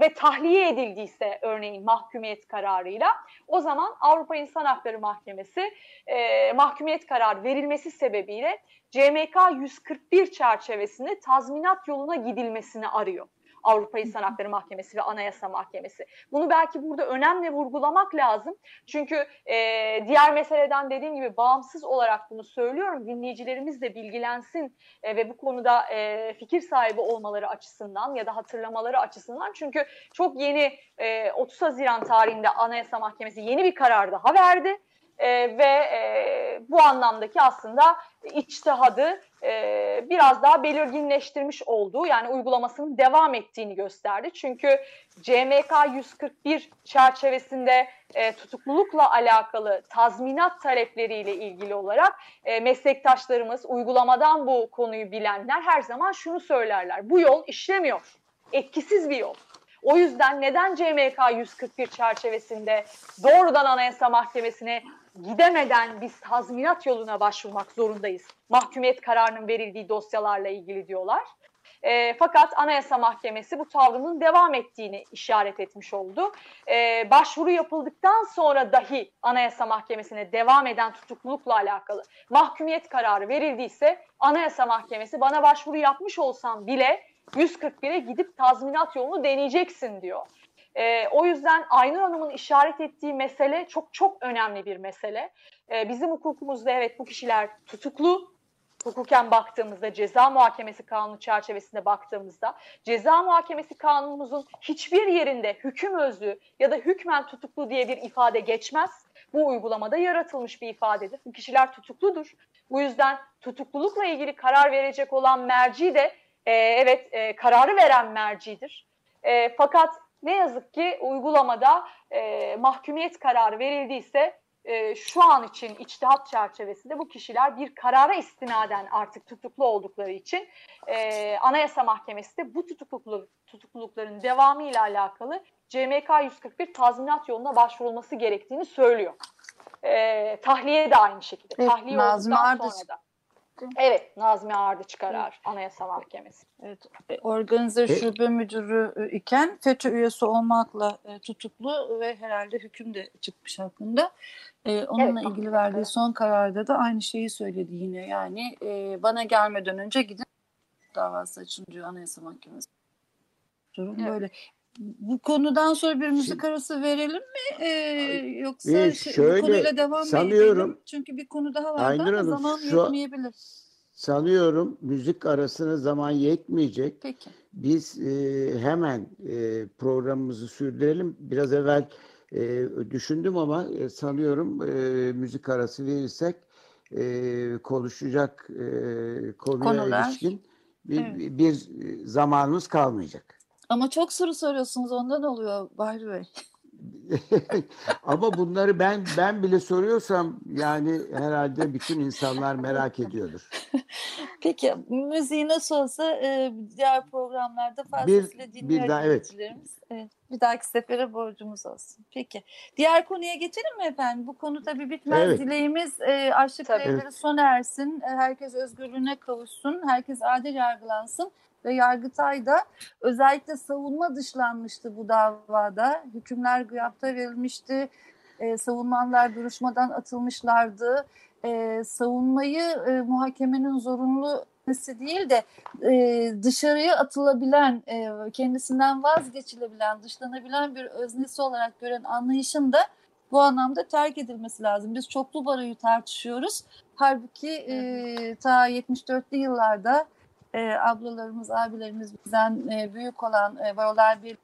ve tahliye edildiyse örneğin mahkumiyet kararıyla o zaman Avrupa İnsan Hakları Mahkemesi e, mahkumiyet kararı verilmesi sebebiyle CMK 141 çerçevesinde tazminat yoluna gidilmesini arıyor. Avrupa İnsan Hakları Mahkemesi ve Anayasa Mahkemesi. Bunu belki burada önemli vurgulamak lazım. Çünkü e, diğer meseleden dediğim gibi bağımsız olarak bunu söylüyorum. Dinleyicilerimiz de bilgilensin e, ve bu konuda e, fikir sahibi olmaları açısından ya da hatırlamaları açısından. Çünkü çok yeni e, 30 Haziran tarihinde Anayasa Mahkemesi yeni bir karar daha verdi e, ve e, bu anlamdaki aslında içtihadı e, biraz daha belirginleştirmiş olduğu yani uygulamasının devam ettiğini gösterdi. Çünkü CMK 141 çerçevesinde e, tutuklulukla alakalı tazminat talepleriyle ilgili olarak e, meslektaşlarımız uygulamadan bu konuyu bilenler her zaman şunu söylerler. Bu yol işlemiyor. Etkisiz bir yol. O yüzden neden CMK 141 çerçevesinde doğrudan Anayasa Mahkemesi'ne gidemeden biz tazminat yoluna başvurmak zorundayız. Mahkumiyet kararının verildiği dosyalarla ilgili diyorlar. E, fakat Anayasa Mahkemesi bu tavrının devam ettiğini işaret etmiş oldu. E, başvuru yapıldıktan sonra dahi Anayasa Mahkemesi'ne devam eden tutuklulukla alakalı mahkumiyet kararı verildiyse Anayasa Mahkemesi bana başvuru yapmış olsam bile 141'e gidip tazminat yolunu deneyeceksin diyor. E, o yüzden Aynur Hanım'ın işaret ettiği mesele çok çok önemli bir mesele. E, bizim hukukumuzda evet bu kişiler tutuklu, hukuken baktığımızda ceza muhakemesi kanunu çerçevesinde baktığımızda ceza muhakemesi kanunumuzun hiçbir yerinde hüküm özlü ya da hükmen tutuklu diye bir ifade geçmez. Bu uygulamada yaratılmış bir ifadedir. Bu kişiler tutukludur. Bu yüzden tutuklulukla ilgili karar verecek olan merci de e, evet e, kararı veren mercidir. E, fakat ne yazık ki uygulamada e, mahkumiyet kararı verildiyse e, şu an için içtihat çerçevesinde bu kişiler bir karara istinaden artık tutuklu oldukları için e, Anayasa Mahkemesi de bu tutukluluk, tutuklulukların devamı ile alakalı CMK 141 tazminat yoluna başvurulması gerektiğini söylüyor. E, tahliye de aynı şekilde. Evet, tahliye Nazmi olduktan Ardıç. sonra da. Evet, Nazmi Ardıç karar Anayasa Mahkemesi. Evet, e, organize E- şube müdürü e, iken FETÖ üyesi olmakla e, tutuklu ve herhalde hüküm de çıkmış hakkında. E, onunla Evet, ilgili evet. verdiği son kararda da aynı şeyi söyledi yine. Yani e, bana gelmeden önce gidin davası açın diyor Anayasa Mahkemesi. Durum Evet. böyle. Bu konudan sonra bir müzik arası verelim mi? E, yoksa Ee, şey, şöyle, bu konuyla devam sanıyorum- edelim? Çünkü bir konu daha var Aynur Hanım, zaman şu- yetmeyebilir. Sanıyorum müzik arasına zaman yetmeyecek. Peki. Biz e, hemen e, programımızı sürdürelim. Biraz evvel e, düşündüm ama e, sanıyorum e, müzik arası verirsek e, konuşacak e, konuya Konular. ilişkin bir, Evet. bir zamanımız kalmayacak. Ama çok soru soruyorsunuz ondan oluyor Bahri Bey. *laughs* Ama bunları ben ben bile soruyorsam yani herhalde bütün insanlar merak ediyordur. Peki müziği nasıl olsa e, diğer programlarda fazlasıyla bir dinliyor daha, evet. Evet, bir dahaki sefere borcumuz olsun. Peki. Diğer konuya geçelim mi efendim? Bu konu tabii bitmez. Evet. Dileğimiz e, açlık grevleri sona ersin. E, herkes özgürlüğüne kavuşsun. Herkes adil yargılansın. Ve Yargıtay'da özellikle savunma dışlanmıştı bu davada. Hükümler gıyapta verilmişti. E, savunmanlar duruşmadan atılmışlardı. E, savunmayı e, muhakemenin zorunlu etmesi değil de e, dışarıya atılabilen, e, kendisinden vazgeçilebilen, dışlanabilen bir öznesi olarak gören anlayışın da bu anlamda terk edilmesi lazım. Biz çoklu baroyu tartışıyoruz. Halbuki e, ta 74'lü yıllarda e, ablalarımız, abilerimiz bizden e, büyük olan e, barolar bir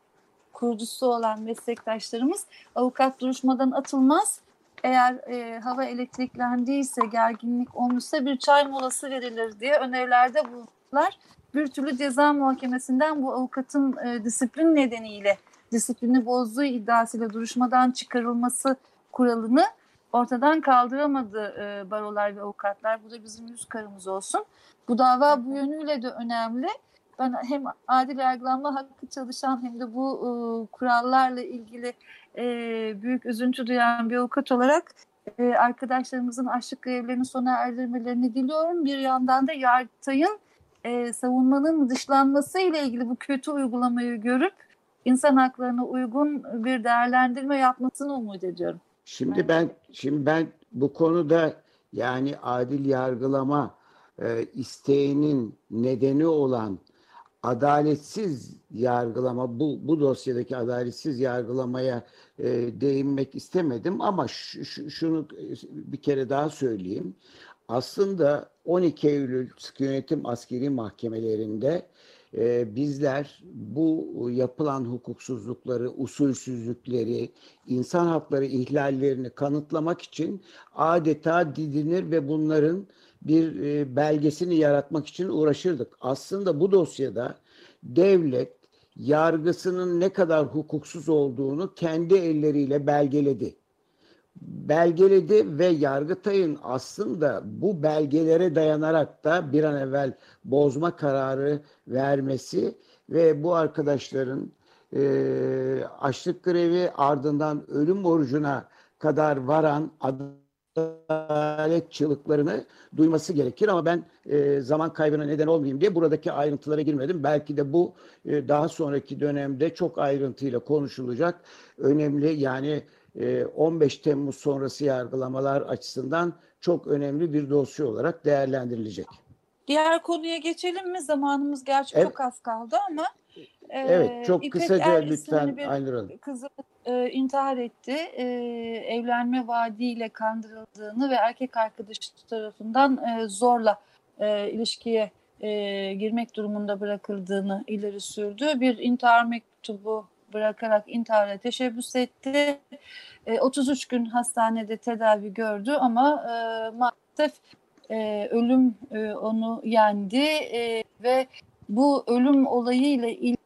kurucusu olan meslektaşlarımız avukat duruşmadan atılmaz. Eğer e, hava elektriklendiyse, gerginlik olmuşsa bir çay molası verilir diye önerilerde bulundular. Bir türlü ceza muhakemesinden bu avukatın e, disiplin nedeniyle, disiplini bozduğu iddiasıyla duruşmadan çıkarılması kuralını ortadan kaldıramadı e, barolar ve avukatlar. Bu da bizim yüz karımız olsun. Bu dava bu yönüyle de önemli. Ben hem adil yargılanma hakkı çalışan hem de bu e, kurallarla ilgili e, büyük üzüntü duyan bir avukat olarak e, arkadaşlarımızın açlık grevlerini sona erdirmelerini diliyorum. Bir yandan da Yargıtay'ın e, savunmanın dışlanması ile ilgili bu kötü uygulamayı görüp insan haklarına uygun bir değerlendirme yapmasını umut ediyorum. Şimdi ben şimdi ben bu konuda yani adil yargılama e, isteğinin nedeni olan adaletsiz yargılama, bu, bu dosyadaki adaletsiz yargılamaya e, değinmek istemedim ama şunu bir kere daha söyleyeyim. Aslında 12 Eylül Sıkı Yönetim Askeri Mahkemelerinde e, bizler bu yapılan hukuksuzlukları, usulsüzlükleri, insan hakları ihlallerini kanıtlamak için adeta didinir ve bunların bir e, belgesini yaratmak için uğraşırdık. Aslında bu dosyada devlet yargısının ne kadar hukuksuz olduğunu kendi elleriyle belgeledi. Belgeledi ve Yargıtay'ın aslında bu belgelere dayanarak da bir an evvel bozma kararı vermesi ve bu arkadaşların e, açlık grevi ardından ölüm orucuna kadar varan adalet çığlıklarını duyması gerekir ama ben e, zaman kaybına neden olmayayım diye buradaki ayrıntılara girmedim. Belki de bu e, daha sonraki dönemde çok ayrıntıyla konuşulacak önemli yani 15 Temmuz sonrası yargılamalar açısından çok önemli bir dosya olarak değerlendirilecek. Diğer konuya geçelim mi? Zamanımız gerçi evet. çok az kaldı ama e, Evet, çok İpek kısaca er lütfen Aynur Hanım. Kızı e, intihar etti. E, evlenme vaadiyle kandırıldığını ve erkek arkadaşı tarafından e, zorla e, ilişkiye e, girmek durumunda bırakıldığını ileri sürdü. Bir intihar mektubu bırakarak intihara teşebbüs etti. E, 33 gün hastanede tedavi gördü ama e, maalesef e, ölüm e, onu yendi e, ve bu ölüm olayıyla ilgili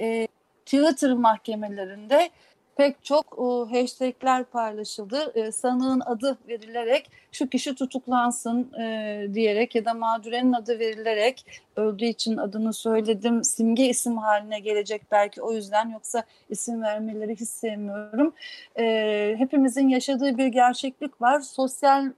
e, Twitter mahkemelerinde pek çok e, hashtagler paylaşıldı. E, sanığın adı verilerek şu kişi tutuklansın e, diyerek ya da mağdurenin adı verilerek öldüğü için adını söyledim. Simge isim haline gelecek belki o yüzden yoksa isim vermeleri hiç sevmiyorum. Hepimizin yaşadığı bir gerçeklik var. Sosyal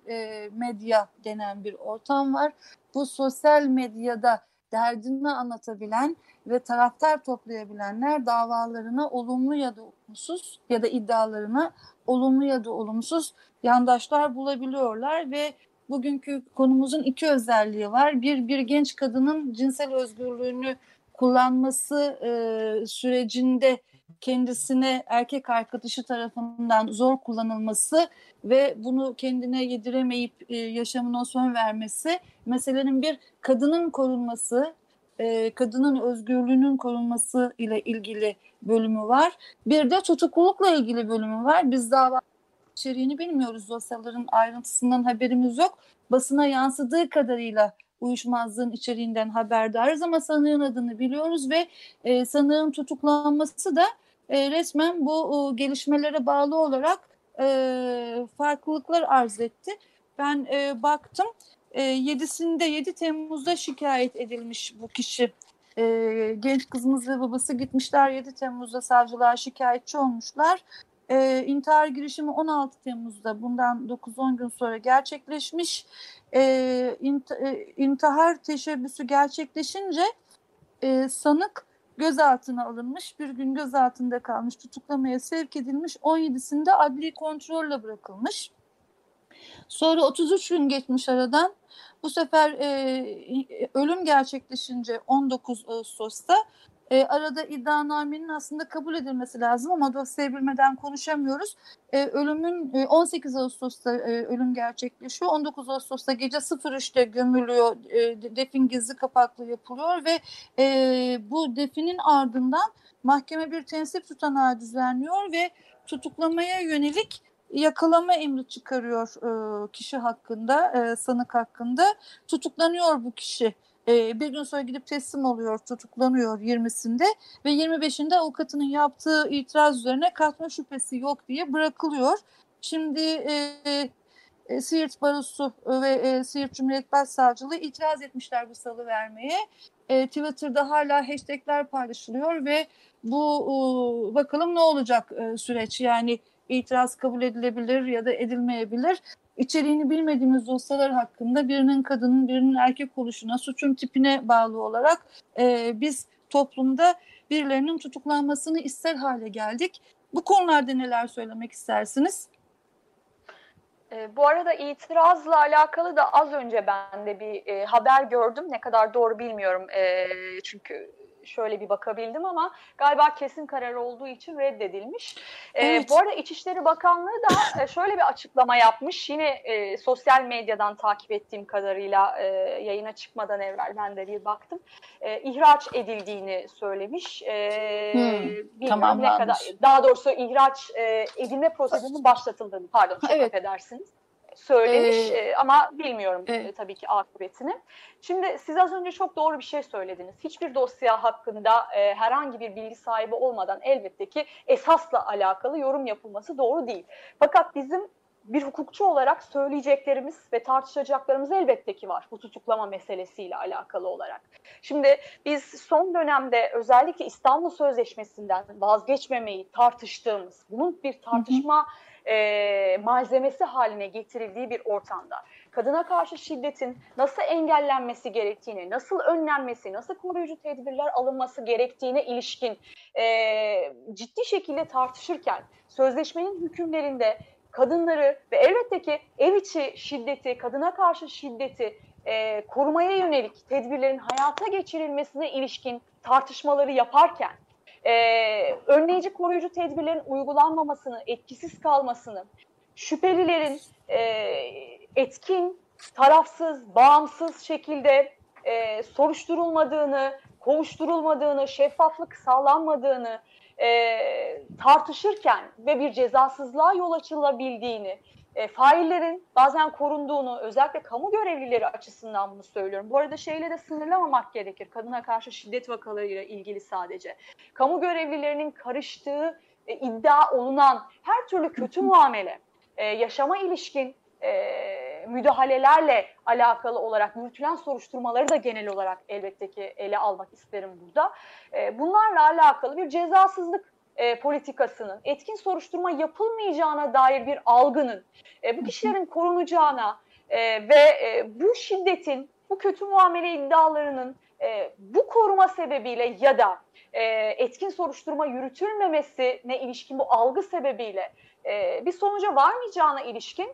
medya denen bir ortam var. Bu sosyal medyada derdini anlatabilen ve taraftar toplayabilenler davalarına olumlu ya da olumsuz ya da iddialarına olumlu ya da olumsuz yandaşlar bulabiliyorlar ve bugünkü konumuzun iki özelliği var. Bir, bir genç kadının cinsel özgürlüğünü kullanması e, sürecinde kendisine erkek arkadaşı tarafından zor kullanılması ve bunu kendine yediremeyip e, yaşamına son vermesi meselenin bir kadının korunması, e, kadının özgürlüğünün korunması ile ilgili bölümü var. Bir de tutuklulukla ilgili bölümü var. Biz dava içeriğini bilmiyoruz. Dosyaların ayrıntısından haberimiz yok. Basına yansıdığı kadarıyla uyuşmazlığın içeriğinden haberdarız ama sanığın adını biliyoruz ve e, sanığın tutuklanması da e, resmen bu e, gelişmelere bağlı olarak e, farklılıklar arz etti. Ben e, baktım e, 7'sinde 7 Temmuz'da şikayet edilmiş bu kişi. E, genç kızımız ve babası gitmişler 7 Temmuz'da savcılığa şikayetçi olmuşlar. E, intihar girişimi 16 Temmuz'da bundan 9-10 gün sonra gerçekleşmiş. E, int, e, intihar teşebbüsü gerçekleşince e, sanık gözaltına alınmış, bir gün gözaltında kalmış, tutuklamaya sevk edilmiş, 17'sinde adli kontrolle bırakılmış. Sonra 33 gün geçmiş aradan. Bu sefer e, ölüm gerçekleşince 19 Ağustos'ta e, arada iddianamenin aslında kabul edilmesi lazım ama dosyayı bilmeden konuşamıyoruz. E, ölümün e, 18 Ağustos'ta e, ölüm gerçekleşiyor. 19 Ağustos'ta gece 03'te gömülüyor. E, defin gizli kapaklı yapılıyor ve e, bu definin ardından mahkeme bir tensip tutanağı düzenliyor ve tutuklamaya yönelik yakalama emri çıkarıyor e, kişi hakkında, e, sanık hakkında. Tutuklanıyor bu kişi. E, bir gün sonra gidip teslim oluyor, tutuklanıyor 20'sinde ve 25'inde avukatının yaptığı itiraz üzerine katma şüphesi yok diye bırakılıyor. Şimdi e, e, Siirt Barosu ve e, Siirt Cumhuriyet Başsavcılığı itiraz etmişler bu salı vermeye. E, Twitter'da hala hashtagler paylaşılıyor ve bu e, bakalım ne olacak e, süreç yani itiraz kabul edilebilir ya da edilmeyebilir. İçeriğini bilmediğimiz dosyalar hakkında birinin kadının birinin erkek oluşuna, suçun tipine bağlı olarak e, biz toplumda birilerinin tutuklanmasını ister hale geldik. Bu konularda neler söylemek istersiniz? E, bu arada itirazla alakalı da az önce ben de bir e, haber gördüm. Ne kadar doğru bilmiyorum. E, çünkü şöyle bir bakabildim ama galiba kesin karar olduğu için reddedilmiş. E, evet. bu arada İçişleri Bakanlığı da e, şöyle bir açıklama yapmış. Yine e, sosyal medyadan takip ettiğim kadarıyla e, yayına çıkmadan evvel ben de bir baktım. E, ihraç edildiğini söylemiş. E, hmm, tamam, ne kadar daha doğrusu ihraç e, edilme prosedürünün başlatıldığını pardon çok evet. affedersiniz söylemiş ee, ama bilmiyorum evet. tabii ki akıbetini. Şimdi siz az önce çok doğru bir şey söylediniz. Hiçbir dosya hakkında e, herhangi bir bilgi sahibi olmadan elbette ki esasla alakalı yorum yapılması doğru değil. Fakat bizim bir hukukçu olarak söyleyeceklerimiz ve tartışacaklarımız elbette ki var bu tutuklama meselesiyle alakalı olarak. Şimdi biz son dönemde özellikle İstanbul Sözleşmesi'nden vazgeçmemeyi tartıştığımız, bunun bir tartışma hı hı e, malzemesi haline getirildiği bir ortamda. Kadına karşı şiddetin nasıl engellenmesi gerektiğini, nasıl önlenmesi, nasıl koruyucu tedbirler alınması gerektiğine ilişkin e, ciddi şekilde tartışırken sözleşmenin hükümlerinde kadınları ve elbette ki ev içi şiddeti, kadına karşı şiddeti e, korumaya yönelik tedbirlerin hayata geçirilmesine ilişkin tartışmaları yaparken e, önleyici koruyucu tedbirlerin uygulanmamasını, etkisiz kalmasını, şüphelilerin e, etkin, tarafsız, bağımsız şekilde e, soruşturulmadığını, kovuşturulmadığını, şeffaflık sağlanmadığını e, tartışırken ve bir cezasızlığa yol açılabildiğini, e, faillerin bazen korunduğunu, özellikle kamu görevlileri açısından bunu söylüyorum. Bu arada şeyle de sınırlamamak gerekir. Kadına karşı şiddet vakalarıyla ilgili sadece. Kamu görevlilerinin karıştığı e, iddia olunan her türlü kötü *laughs* muamele, e, yaşama ilişkin e, müdahalelerle alakalı olarak yürütülen soruşturmaları da genel olarak elbette ki ele almak isterim burada. E, bunlarla alakalı bir cezasızlık e, politikasının, etkin soruşturma yapılmayacağına dair bir algının, e, bu kişilerin korunacağına e, ve e, bu şiddetin, bu kötü muamele iddialarının e, bu koruma sebebiyle ya da e, etkin soruşturma yürütülmemesine ilişkin bu algı sebebiyle e, bir sonuca varmayacağına ilişkin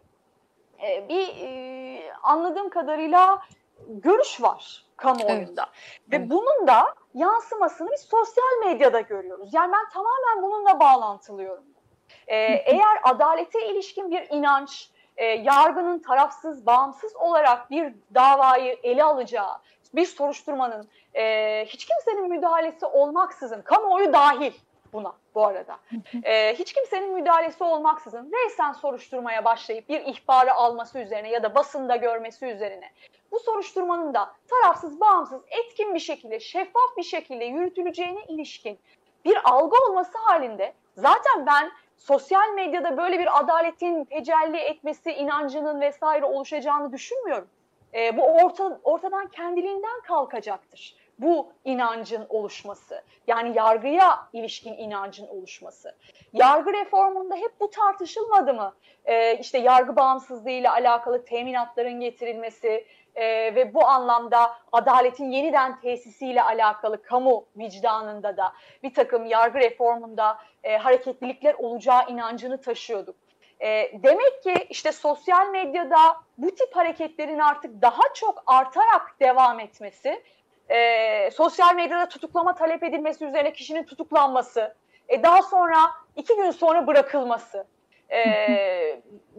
e, bir e, anladığım kadarıyla görüş var kamuoyunda. Evet. Ve evet. bunun da yansımasını biz sosyal medyada görüyoruz. Yani ben tamamen bununla bağlantılıyorum. Ee, eğer adalete ilişkin bir inanç, e, yargının tarafsız, bağımsız olarak bir davayı ele alacağı, bir soruşturmanın e, hiç kimsenin müdahalesi olmaksızın, kamuoyu dahil buna bu arada. Ee, hiç kimsenin müdahalesi olmaksızın reysen soruşturmaya başlayıp bir ihbarı alması üzerine ya da basında görmesi üzerine bu soruşturmanın da tarafsız, bağımsız, etkin bir şekilde, şeffaf bir şekilde yürütüleceğine ilişkin bir algı olması halinde zaten ben sosyal medyada böyle bir adaletin tecelli etmesi inancının vesaire oluşacağını düşünmüyorum. E, bu orta, ortadan kendiliğinden kalkacaktır bu inancın oluşması. Yani yargıya ilişkin inancın oluşması. Yargı reformunda hep bu tartışılmadı mı? Ee, işte yargı bağımsızlığı ile alakalı teminatların getirilmesi e, ve bu anlamda adaletin yeniden tesisiyle alakalı kamu vicdanında da bir takım yargı reformunda e, hareketlilikler olacağı inancını taşıyorduk. E, demek ki işte sosyal medyada bu tip hareketlerin artık daha çok artarak devam etmesi e, sosyal medyada tutuklama talep edilmesi üzerine kişinin tutuklanması, e, daha sonra iki gün sonra bırakılması, e,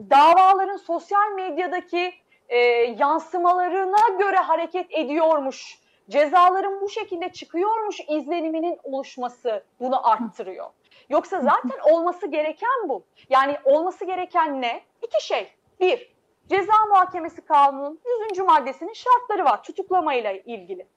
davaların sosyal medyadaki e, yansımalarına göre hareket ediyormuş, cezaların bu şekilde çıkıyormuş izleniminin oluşması bunu arttırıyor. Yoksa zaten olması gereken bu. Yani olması gereken ne? İki şey. Bir, ceza muhakemesi kanunun 100. maddesinin şartları var tutuklamayla ilgili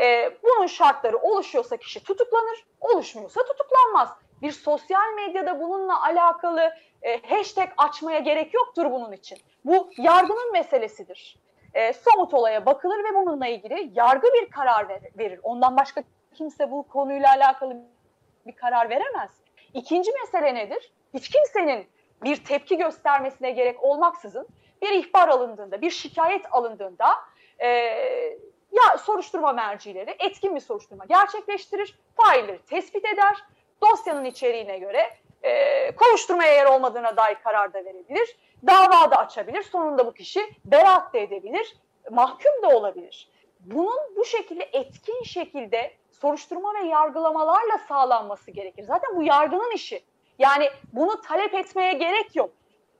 e, bunun şartları oluşuyorsa kişi tutuklanır, oluşmuyorsa tutuklanmaz. Bir sosyal medyada bununla alakalı e, hashtag açmaya gerek yoktur bunun için. Bu yargının meselesidir. E, somut olaya bakılır ve bununla ilgili yargı bir karar ver, verir. Ondan başka kimse bu konuyla alakalı bir karar veremez. İkinci mesele nedir? Hiç kimsenin bir tepki göstermesine gerek olmaksızın bir ihbar alındığında, bir şikayet alındığında e, ya soruşturma mercileri etkin bir soruşturma gerçekleştirir, failleri tespit eder, dosyanın içeriğine göre e, kovuşturmaya yer olmadığına dair karar da verebilir, dava da açabilir, sonunda bu kişi beraat da edebilir, mahkum da olabilir. Bunun bu şekilde etkin şekilde soruşturma ve yargılamalarla sağlanması gerekir. Zaten bu yargının işi. Yani bunu talep etmeye gerek yok.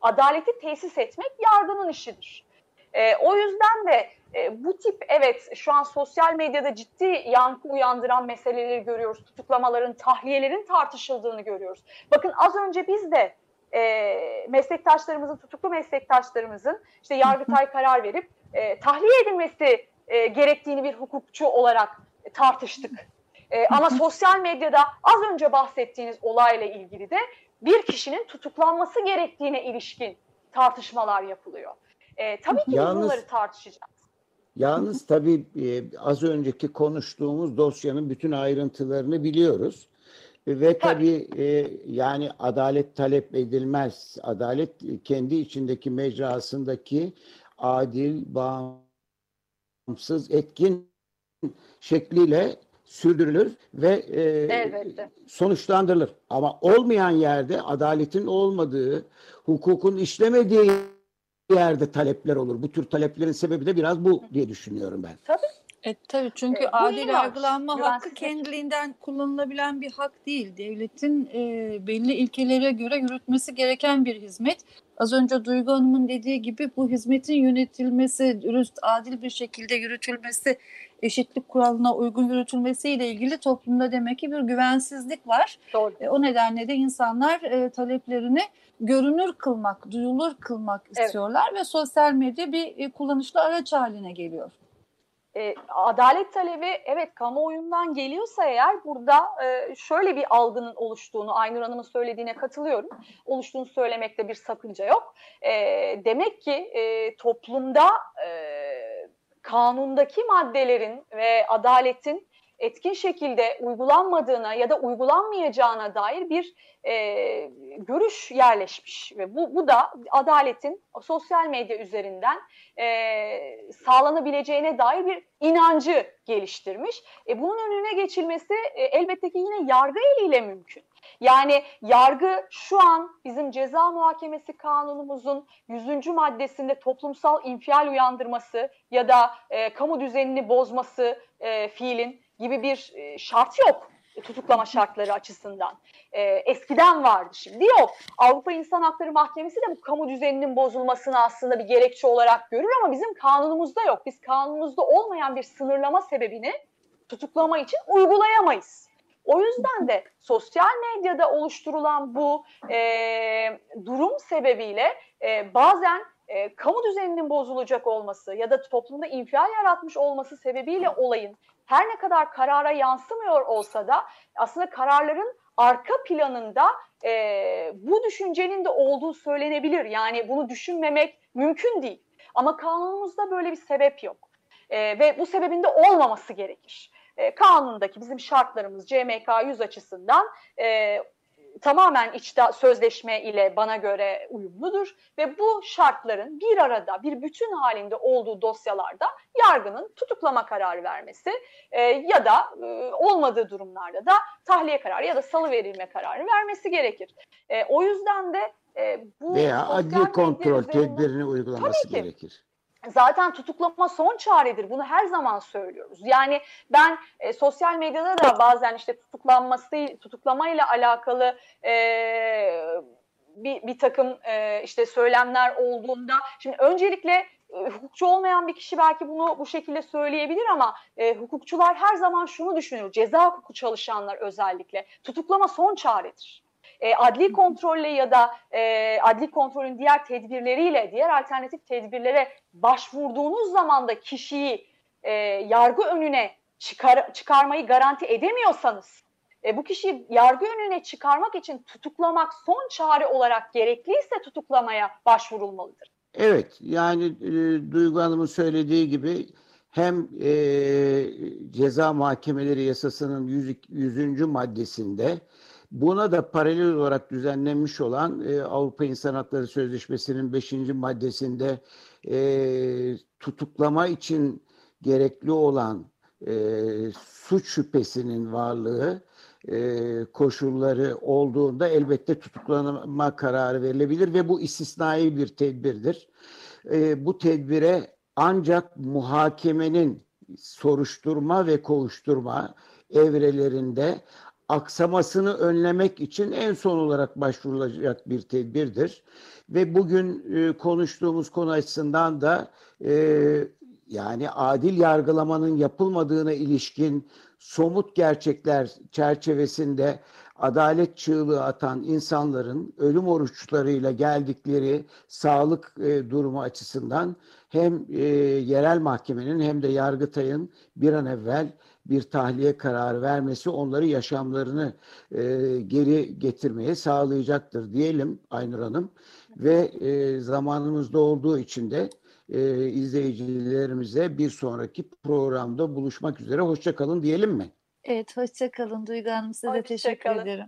Adaleti tesis etmek yargının işidir. E, o yüzden de e, bu tip evet şu an sosyal medyada ciddi yankı uyandıran meseleleri görüyoruz. Tutuklamaların, tahliyelerin tartışıldığını görüyoruz. Bakın az önce biz de e, meslektaşlarımızın, tutuklu meslektaşlarımızın işte Yargıtay karar verip e, tahliye edilmesi e, gerektiğini bir hukukçu olarak tartıştık. E, ama sosyal medyada az önce bahsettiğiniz olayla ilgili de bir kişinin tutuklanması gerektiğine ilişkin tartışmalar yapılıyor. E, tabii ki yalnız, bunları tartışacağız. Yalnız tabii e, az önceki konuştuğumuz dosyanın bütün ayrıntılarını biliyoruz. Ve tabii e, yani adalet talep edilmez. Adalet kendi içindeki mecrasındaki adil, bağımsız, etkin şekliyle sürdürülür ve e, sonuçlandırılır. Ama olmayan yerde adaletin olmadığı, hukukun işlemediği yerde talepler olur. Bu tür taleplerin sebebi de biraz bu diye düşünüyorum ben. Tabii. E, tabii çünkü e, adil yargılanma hakkı kendiliğinden kullanılabilen bir hak değil. Devletin e, belli ilkelere göre yürütmesi gereken bir hizmet. Az önce Duygu Hanım'ın dediği gibi bu hizmetin yönetilmesi, dürüst, adil bir şekilde yürütülmesi, eşitlik kuralına uygun yürütülmesiyle ilgili toplumda demek ki bir güvensizlik var. Doğru. E, o nedenle de insanlar e, taleplerini görünür kılmak, duyulur kılmak evet. istiyorlar ve sosyal medya bir e, kullanışlı araç haline geliyor. E, adalet talebi evet kamuoyundan geliyorsa eğer burada e, şöyle bir algının oluştuğunu Aynur Hanım'ın söylediğine katılıyorum. Oluştuğunu söylemekte bir sakınca yok. E, demek ki e, toplumda e, kanundaki maddelerin ve adaletin etkin şekilde uygulanmadığına ya da uygulanmayacağına dair bir e, görüş yerleşmiş ve bu, bu da adaletin sosyal medya üzerinden e, sağlanabileceğine dair bir inancı geliştirmiş. E, bunun önüne geçilmesi e, elbette ki yine yargı eliyle mümkün. Yani yargı şu an bizim ceza muhakemesi kanunumuzun 100. maddesinde toplumsal infial uyandırması ya da e, kamu düzenini bozması e, fiilin gibi bir e, şart yok tutuklama şartları açısından. E, eskiden vardı şimdi yok. Avrupa İnsan Hakları Mahkemesi de bu kamu düzeninin bozulmasını aslında bir gerekçe olarak görür ama bizim kanunumuzda yok. Biz kanunumuzda olmayan bir sınırlama sebebini tutuklama için uygulayamayız. O yüzden de sosyal medyada oluşturulan bu e, durum sebebiyle e, bazen e, kamu düzeninin bozulacak olması ya da toplumda infial yaratmış olması sebebiyle olayın her ne kadar karara yansımıyor olsa da aslında kararların arka planında e, bu düşüncenin de olduğu söylenebilir. Yani bunu düşünmemek mümkün değil. Ama kanunumuzda böyle bir sebep yok. E, ve bu sebebin de olmaması gerekir. E, kanundaki bizim şartlarımız CMK 100 açısından e, tamamen içte sözleşme ile bana göre uyumludur. Ve bu şartların bir arada bir bütün halinde olduğu dosyalarda yargının tutuklama kararı vermesi e, ya da e, olmadığı durumlarda da tahliye kararı ya da salı verilme kararı vermesi gerekir. E, o yüzden de e, bu veya adli kontrol tedbirini uygulaması gerekir zaten tutuklama son çaredir. Bunu her zaman söylüyoruz. Yani ben e, sosyal medyada da bazen işte tutuklanması, tutuklamayla alakalı e, bir, bir takım e, işte söylemler olduğunda, şimdi öncelikle e, hukukçu olmayan bir kişi belki bunu bu şekilde söyleyebilir ama e, hukukçular her zaman şunu düşünür. Ceza hukuku çalışanlar özellikle tutuklama son çaredir e, adli kontrolle ya da e, adli kontrolün diğer tedbirleriyle, diğer alternatif tedbirlere başvurduğunuz zaman da kişiyi e, yargı önüne çıkar, çıkarmayı garanti edemiyorsanız, e, bu kişiyi yargı önüne çıkarmak için tutuklamak son çare olarak gerekliyse tutuklamaya başvurulmalıdır. Evet, yani e, Duygu Hanım'ın söylediği gibi hem e, ceza mahkemeleri yasasının 100. 100. maddesinde Buna da paralel olarak düzenlenmiş olan e, Avrupa İnsan Hakları Sözleşmesi'nin 5. maddesinde e, tutuklama için gerekli olan e, suç şüphesinin varlığı e, koşulları olduğunda elbette tutuklama kararı verilebilir ve bu istisnai bir tedbirdir. E, bu tedbire ancak muhakemenin soruşturma ve kovuşturma evrelerinde aksamasını önlemek için en son olarak başvurulacak bir tedbirdir. Ve bugün e, konuştuğumuz konu açısından da e, yani adil yargılamanın yapılmadığına ilişkin somut gerçekler çerçevesinde adalet çığlığı atan insanların ölüm oruçlarıyla geldikleri sağlık e, durumu açısından hem e, yerel mahkemenin hem de Yargıtay'ın bir an evvel bir tahliye kararı vermesi onları yaşamlarını e, geri getirmeye sağlayacaktır diyelim Aynur Hanım. Ve e, zamanımızda olduğu için de e, izleyicilerimize bir sonraki programda buluşmak üzere. Hoşçakalın diyelim mi? Evet, hoşçakalın Duygu Hanım. Size hoşça teşekkür kalın. ederim.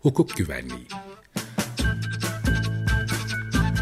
Hukuk Güvenliği